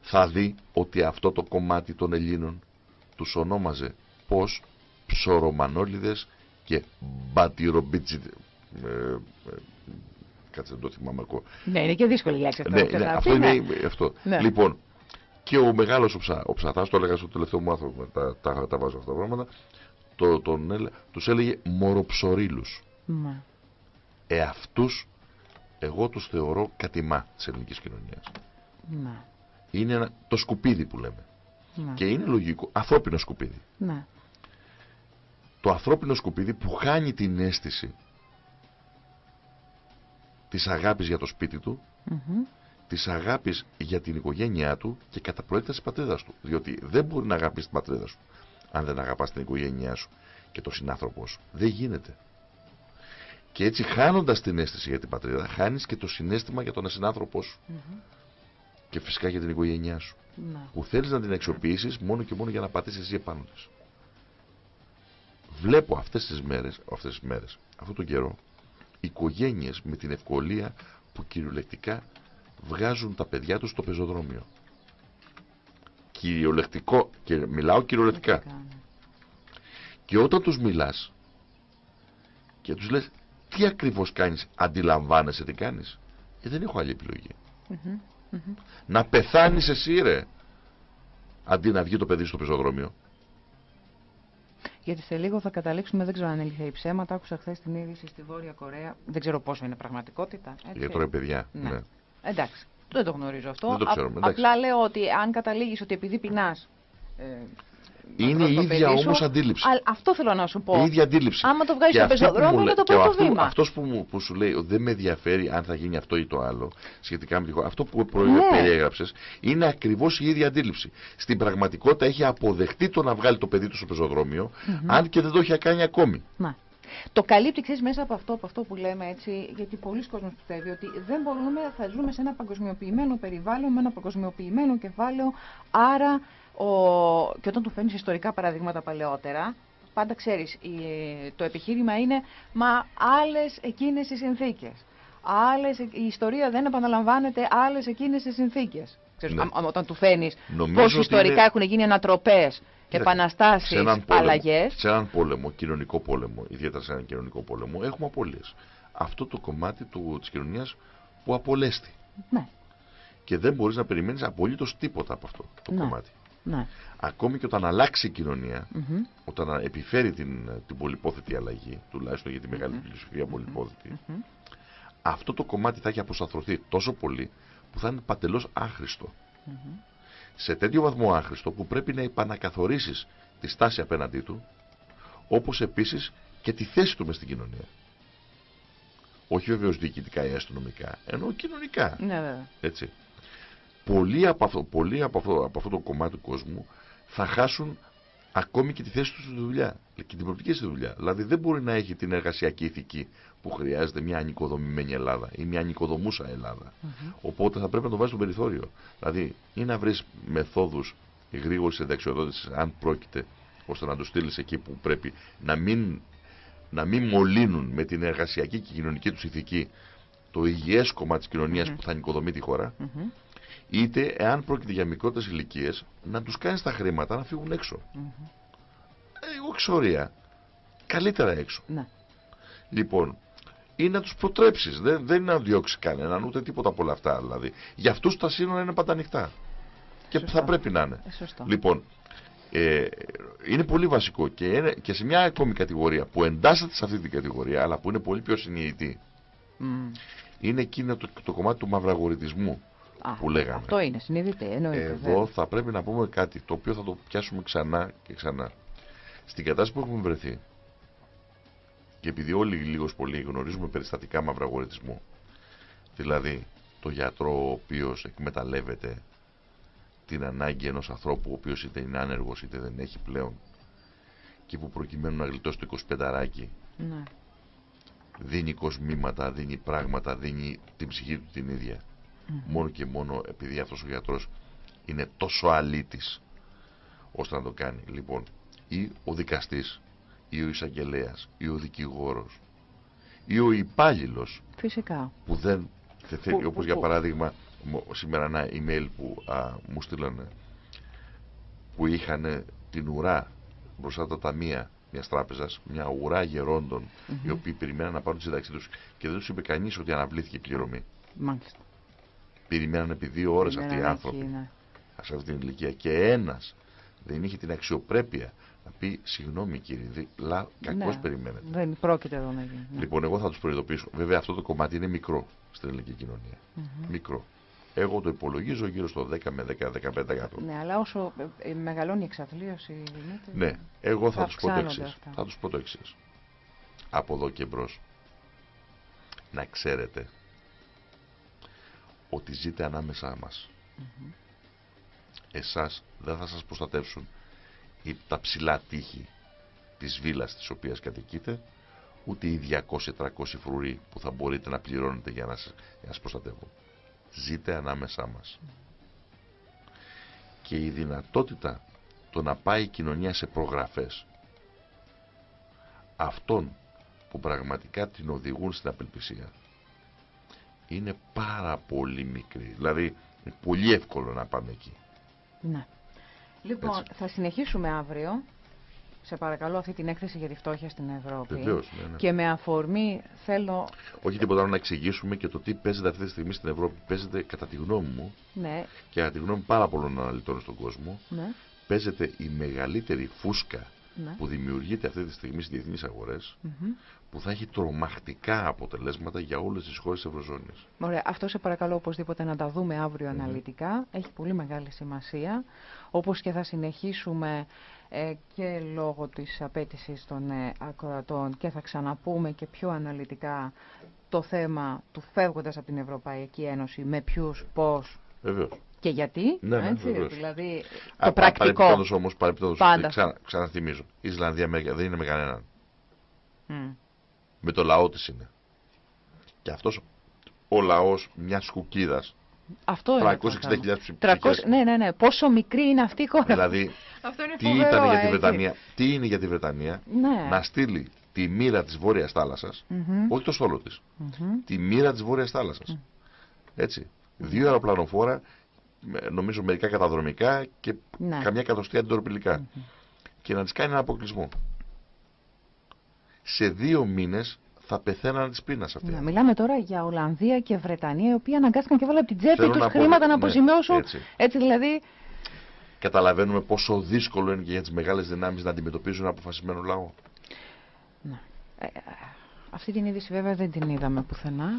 θα δει ότι αυτό το κομμάτι των Ελλήνων τους ονόμαζε πώς ψωρομανόλιδες και μπατυρομπίτσιδες. Ε, ε, κάτσε δεν το θυμάμαι ακόμα. Ναι, είναι και δύσκολη λέξη αυτό. Ναι, ναι, αυτό είναι αυτό. Ναι. Λοιπόν, και ο μεγάλος ο, ψα, ο ψαθάς, το έλεγα στο τελευταίο μου άνθρωπο, τα, τα, τα, βάζω αυτά τα πράγματα, το, τον, τους έλεγε μοροψορίλους. Ναι. Ε, αυτούς, εγώ τους θεωρώ κατημά της ελληνικής κοινωνίας. Ναι. Είναι ένα, το σκουπίδι που λέμε. Ναι. Και είναι λογικό, ανθρώπινο σκουπίδι. Ναι. Το ανθρώπινο σκουπίδι που χάνει την αίσθηση της αγάπης για το σπίτι του, mm της αγάπης για την οικογένειά του και κατά προέκταση της πατρίδας του. Διότι δεν μπορεί να αγαπήσεις την πατρίδα σου αν δεν αγαπάς την οικογένειά σου και τον συνάνθρωπό σου. Δεν γίνεται. Και έτσι χάνοντας την αίσθηση για την πατρίδα, χάνεις και το συνέστημα για τον συνάνθρωπό σου. Και φυσικά για την οικογένειά σου. Να. Που θέλεις να την αξιοποιήσεις μόνο και μόνο για να πατήσεις εσύ επάνω της. Βλέπω αυτές τις μέρες, αυτές τις μέρες, αυτόν τον καιρό, οικογένειες με την ευκολία που κυριολεκτικά βγάζουν τα παιδιά τους στο πεζοδρόμιο. Κυριολεκτικό, και μιλάω κυριολεκτικά. Ναι. Και όταν τους μιλάς και τους λες τι ακριβώς κάνεις, αντιλαμβάνεσαι τι κάνεις. Ε, δεν έχω άλλη επιλογή. Να πεθάνεις εσύ ρε, αντί να βγει το παιδί στο πεζοδρόμιο. Γιατί σε λίγο θα καταλήξουμε, δεν ξέρω αν είναι η ψέματα. Άκουσα χθες την είδηση στη Βόρεια Κορέα. Δεν ξέρω πόσο είναι πραγματικότητα. Έτσι. Για τώρα παιδιά. Ναι. ναι. Εντάξει. Δεν το γνωρίζω αυτό. Δεν το ξέρουμε, απλά λέω ότι αν καταλήγεις ότι επειδή πεινάς. Ε, είναι η ίδια όμως αντίληψη. Α, αυτό θέλω να σου πω. Η ίδια αντίληψη. Άμα το βγάζεις στο πεζοδρόμιο, είναι το πρώτο αυτό, βήμα. Αυτός που, που σου λέει ότι δεν με ενδιαφέρει αν θα γίνει αυτό ή το άλλο σχετικά με τη χώρα. Αυτό που ναι. περιέγραψες είναι ακριβώς η ίδια αντίληψη. Στην πραγματικότητα έχει αποδεχτεί το να βγάλει το παιδί του στο πεζοδρόμιο, mm -hmm. αν και δεν το έχει κάνει ακόμη. Να. Το καλύπτει ξέρεις, μέσα από αυτό, από αυτό που λέμε έτσι, γιατί πολλοί κόσμοι πιστεύει ότι δεν μπορούμε, θα ζούμε σε ένα παγκοσμιοποιημένο περιβάλλον, με ένα παγκοσμιοποιημένο κεφάλαιο, άρα ο... και όταν του φέρνεις ιστορικά παραδείγματα παλαιότερα, πάντα ξέρεις, το επιχείρημα είναι μα άλλες εκείνες οι συνθήκες. Άλλες, η ιστορία δεν επαναλαμβάνεται άλλες εκείνες οι συνθήκες. Ξέρεις, ναι. όταν του φαίνει πώς ιστορικά έχουν γίνει ανατροπές επαναστάσεις, αλλαγές. Σε έναν πόλεμο, κοινωνικό πόλεμο, ιδιαίτερα σε έναν κοινωνικό πόλεμο, έχουμε απώλειες. Αυτό το κομμάτι της κοινωνίας που απολέστη. Ναι. Και δεν μπορείς να περιμένεις απολύτως τίποτα από αυτό το ναι. κομμάτι. Ναι. Ακόμη και όταν αλλάξει η κοινωνία, όταν επιφέρει την, την πολυπόθετη αλλαγή, τουλάχιστον για τη μεγάλη mm-hmm. πλειοψηφία πολυπόθετη, αυτό το κομμάτι θα έχει αποσταθρωθεί τόσο πολύ που θα είναι παντελώς άχρηστο σε τέτοιο βαθμό άχρηστο που πρέπει να επανακαθορίσεις τη στάση απέναντί του, όπως επίσης και τη θέση του μες στην κοινωνία. Όχι βεβαίως διοικητικά ή αστυνομικά, ενώ κοινωνικά. Ναι, βέβαια. Έτσι. Πολλοί από αυτό, πολλοί από αυτό, από αυτό το κομμάτι του κόσμου θα χάσουν ακόμη και τη θέση τους στη δουλειά και την προοπτική στη δουλειά. Δηλαδή δεν μπορεί να έχει την εργασιακή ηθική που χρειάζεται μια ανοικοδομημένη Ελλάδα ή μια ανοικοδομούσα Ελλάδα. Οπότε θα πρέπει να το βάζει στο περιθώριο. Δηλαδή ή να βρεις μεθόδους γρήγορη ενταξιοδότηση, αν πρόκειται, ώστε να το στείλεις εκεί που πρέπει, να μην, να μην μολύνουν με την εργασιακή και κοινωνική τους ηθική το υγιές κομμάτι της κοινωνίας που θα ανοικοδομεί τη χώρα είτε εάν πρόκειται για μικρότερες ηλικίες να τους κάνεις τα χρήματα να φύγουν έξω. Mm -hmm. Εγώ εξορία. Καλύτερα έξω. Ναι. Λοιπόν, ή να τους προτρέψεις. Δεν, δεν είναι να διώξει κανέναν ούτε τίποτα από όλα αυτά. Δηλαδή. Για αυτούς τα σύνορα είναι πάντα ανοιχτά. Και θα πρέπει να είναι. Ε, λοιπόν, ε, είναι πολύ βασικό και, είναι, και σε μια ακόμη κατηγορία που εντάσσεται σε αυτή την κατηγορία αλλά που είναι πολύ πιο συνειδητή mm. είναι εκείνο το, το κομμάτι του μαυραγορητισμού που λέγαμε. Αυτό είναι, συνειδητή. Εννοείται, Εδώ θα πρέπει να πούμε κάτι το οποίο θα το πιάσουμε ξανά και ξανά. Στην κατάσταση που έχουμε βρεθεί, και επειδή όλοι λίγος πολύ γνωρίζουμε περιστατικά μαυραγορητισμού, δηλαδή το γιατρό ο οποίος εκμεταλλεύεται την ανάγκη ενός ανθρώπου ο οποίος είτε είναι άνεργος είτε δεν έχει πλέον και που προκειμένου να γλιτώσει το 25 αράκι ναι. δίνει κοσμήματα, δίνει πράγματα, δίνει την ψυχή του την ίδια μόνο και μόνο επειδή αυτός ο γιατρός είναι τόσο αλήτης ώστε να το κάνει. Λοιπόν, ή ο δικαστής, ή ο εισαγγελέας, ή ο δικηγόρος, ή ο υπάλληλος. Φυσικά. Που δεν θέλει, όπως για παράδειγμα, σήμερα ένα email που μου στείλανε, που είχαν την ουρά μπροστά τα ταμεία μιας τράπεζας, μια ουρά γερόντων, mm -hmm. οι οποίοι περιμέναν να πάρουν τη σύνταξή τους και δεν τους είπε κανείς ότι αναβλήθηκε η πληρωμή. Μάλιστα. Περιμέναν επί δύο ώρες αυτοί οι άνθρωποι ναι. σε αυτή την ηλικία. Και ένας δεν είχε την αξιοπρέπεια να πει συγγνώμη κύριε, λα, κακώς ναι, περιμένετε. Δεν πρόκειται εδώ να γίνει. Ναι. Λοιπόν, εγώ θα τους προειδοποιήσω. Βέβαια, αυτό το κομμάτι είναι μικρό στην ελληνική κοινωνία. Mm -hmm. Μικρό. Εγώ το υπολογίζω γύρω στο 10 με 10-15%. Ναι, αλλά όσο ε, ε, μεγαλώνει η εξαθλίωση. Ναι, εγώ θα, θα τους πω το εξής. Θα τους πω το εξής. Από εδώ και μπρος. Να ξέρετε ότι ζείτε ανάμεσά μας. Mm -hmm. Εσάς δεν θα σας προστατεύσουν ή τα ψηλά τείχη της βίλας της οποίας κατοικείτε, ούτε οι 200-300 φρουροί που θα μπορείτε να πληρώνετε για να σας, για να προστατεύουν. Ζείτε ανάμεσά μας. Και η δυνατότητα το να πάει η κοινωνία σε προγραφές αυτών που πραγματικά την οδηγούν στην απελπισία είναι πάρα πολύ μικρή. Δηλαδή, είναι πολύ εύκολο να πάμε εκεί. Ναι. Λοιπόν, θα συνεχίσουμε αύριο. Σε παρακαλώ αυτή την έκθεση για τη φτώχεια στην Ευρώπη. Βεβαίως, ναι, ναι. Και με αφορμή θέλω... Όχι τίποτα άλλο να εξηγήσουμε και το τι παίζεται αυτή τη στιγμή στην Ευρώπη. Παίζεται κατά τη γνώμη μου ναι. και κατά τη γνώμη πάρα πολλών αναλυτών στον κόσμο. Ναι. Παίζεται η μεγαλύτερη φούσκα ναι. που δημιουργείται αυτή τη στιγμή στις διεθνείς αγορές που θα έχει τρομακτικά αποτελέσματα για όλες τις χώρες της Ευρωζώνης. Ωραία. Αυτό σε παρακαλώ οπωσδήποτε να τα δούμε αύριο αναλυτικά. Έχει πολύ μεγάλη σημασία. Όπως και θα συνεχίσουμε ε, και λόγω της απέτησης των ε, ακροατών και θα ξαναπούμε και πιο αναλυτικά το θέμα του φεύγοντας από την Ευρωπαϊκή Ένωση, με ποιους, πώς, Βεβαίως και γιατί. Ναι, ναι, έτσι, δηλαδή Α, το πρακτικό. Παρεπιπτόντως όμως, παρεπιπτόντως, Πάντα. Ξα, ξαναθυμίζω, η Ισλανδία δεν είναι με κανέναν. Mm. Με το λαό της είναι. Και αυτός ο λαός μιας κουκίδας αυτό είναι. 360.000 ψηφιακές. Ναι, ναι, ναι. Πόσο μικρή είναι αυτή η χώρα. Δηλαδή, [LAUGHS] τι ήταν για τη Βρετανία, τι είναι για τη Βρετανία ναι. να στείλει τη μοίρα της Βόρειας Θάλασσας, mm -hmm. όχι το στόλο της, mm -hmm. τη μοίρα της Βόρειας Θάλασσας. Mm. Έτσι. Δύο αεροπλανοφόρα νομίζω μερικά καταδρομικά και ναι. καμιά εκατοστή αντιτορπιλικά. Mm -hmm. Και να της κάνει ένα αποκλεισμό. Σε δύο μήνες θα πεθαίναν τη πείνα αυτή. Ναι, μιλάμε τώρα για Ολλανδία και Βρετανία, οι οποίοι αναγκάστηκαν και βάλαν από την τσέπη τους χρήματα να ναι, αποζημιώσουν. έτσι. έτσι δηλαδή. Καταλαβαίνουμε πόσο δύσκολο είναι και για τις μεγάλες δυνάμεις να αντιμετωπίζουν ένα αποφασισμένο λαό. Ναι. Ε, ε, αυτή την είδηση βέβαια δεν την είδαμε πουθενά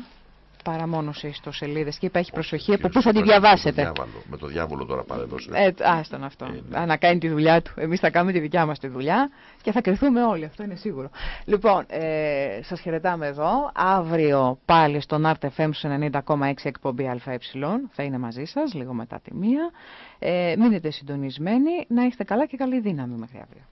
παρά μόνο σε ιστοσελίδε και είπα έχει προσοχή από πού θα τη διαβάσετε; Με το, διάβολο, με το διάβολο τώρα παρεδώσε. Ε, άστον αυτό. Ε, ναι. Να κάνει τη δουλειά του. Εμείς θα κάνουμε τη δικιά μας τη δουλειά και θα κρυθούμε όλοι. Αυτό είναι σίγουρο. Λοιπόν, ε, σας χαιρετάμε εδώ. Αύριο πάλι στον RTFM στους 90,6 εκπομπή ΑΕ θα είναι μαζί σας λίγο μετά τη μία. Ε, μείνετε συντονισμένοι. Να είστε καλά και καλή δύναμη μέχρι αύριο.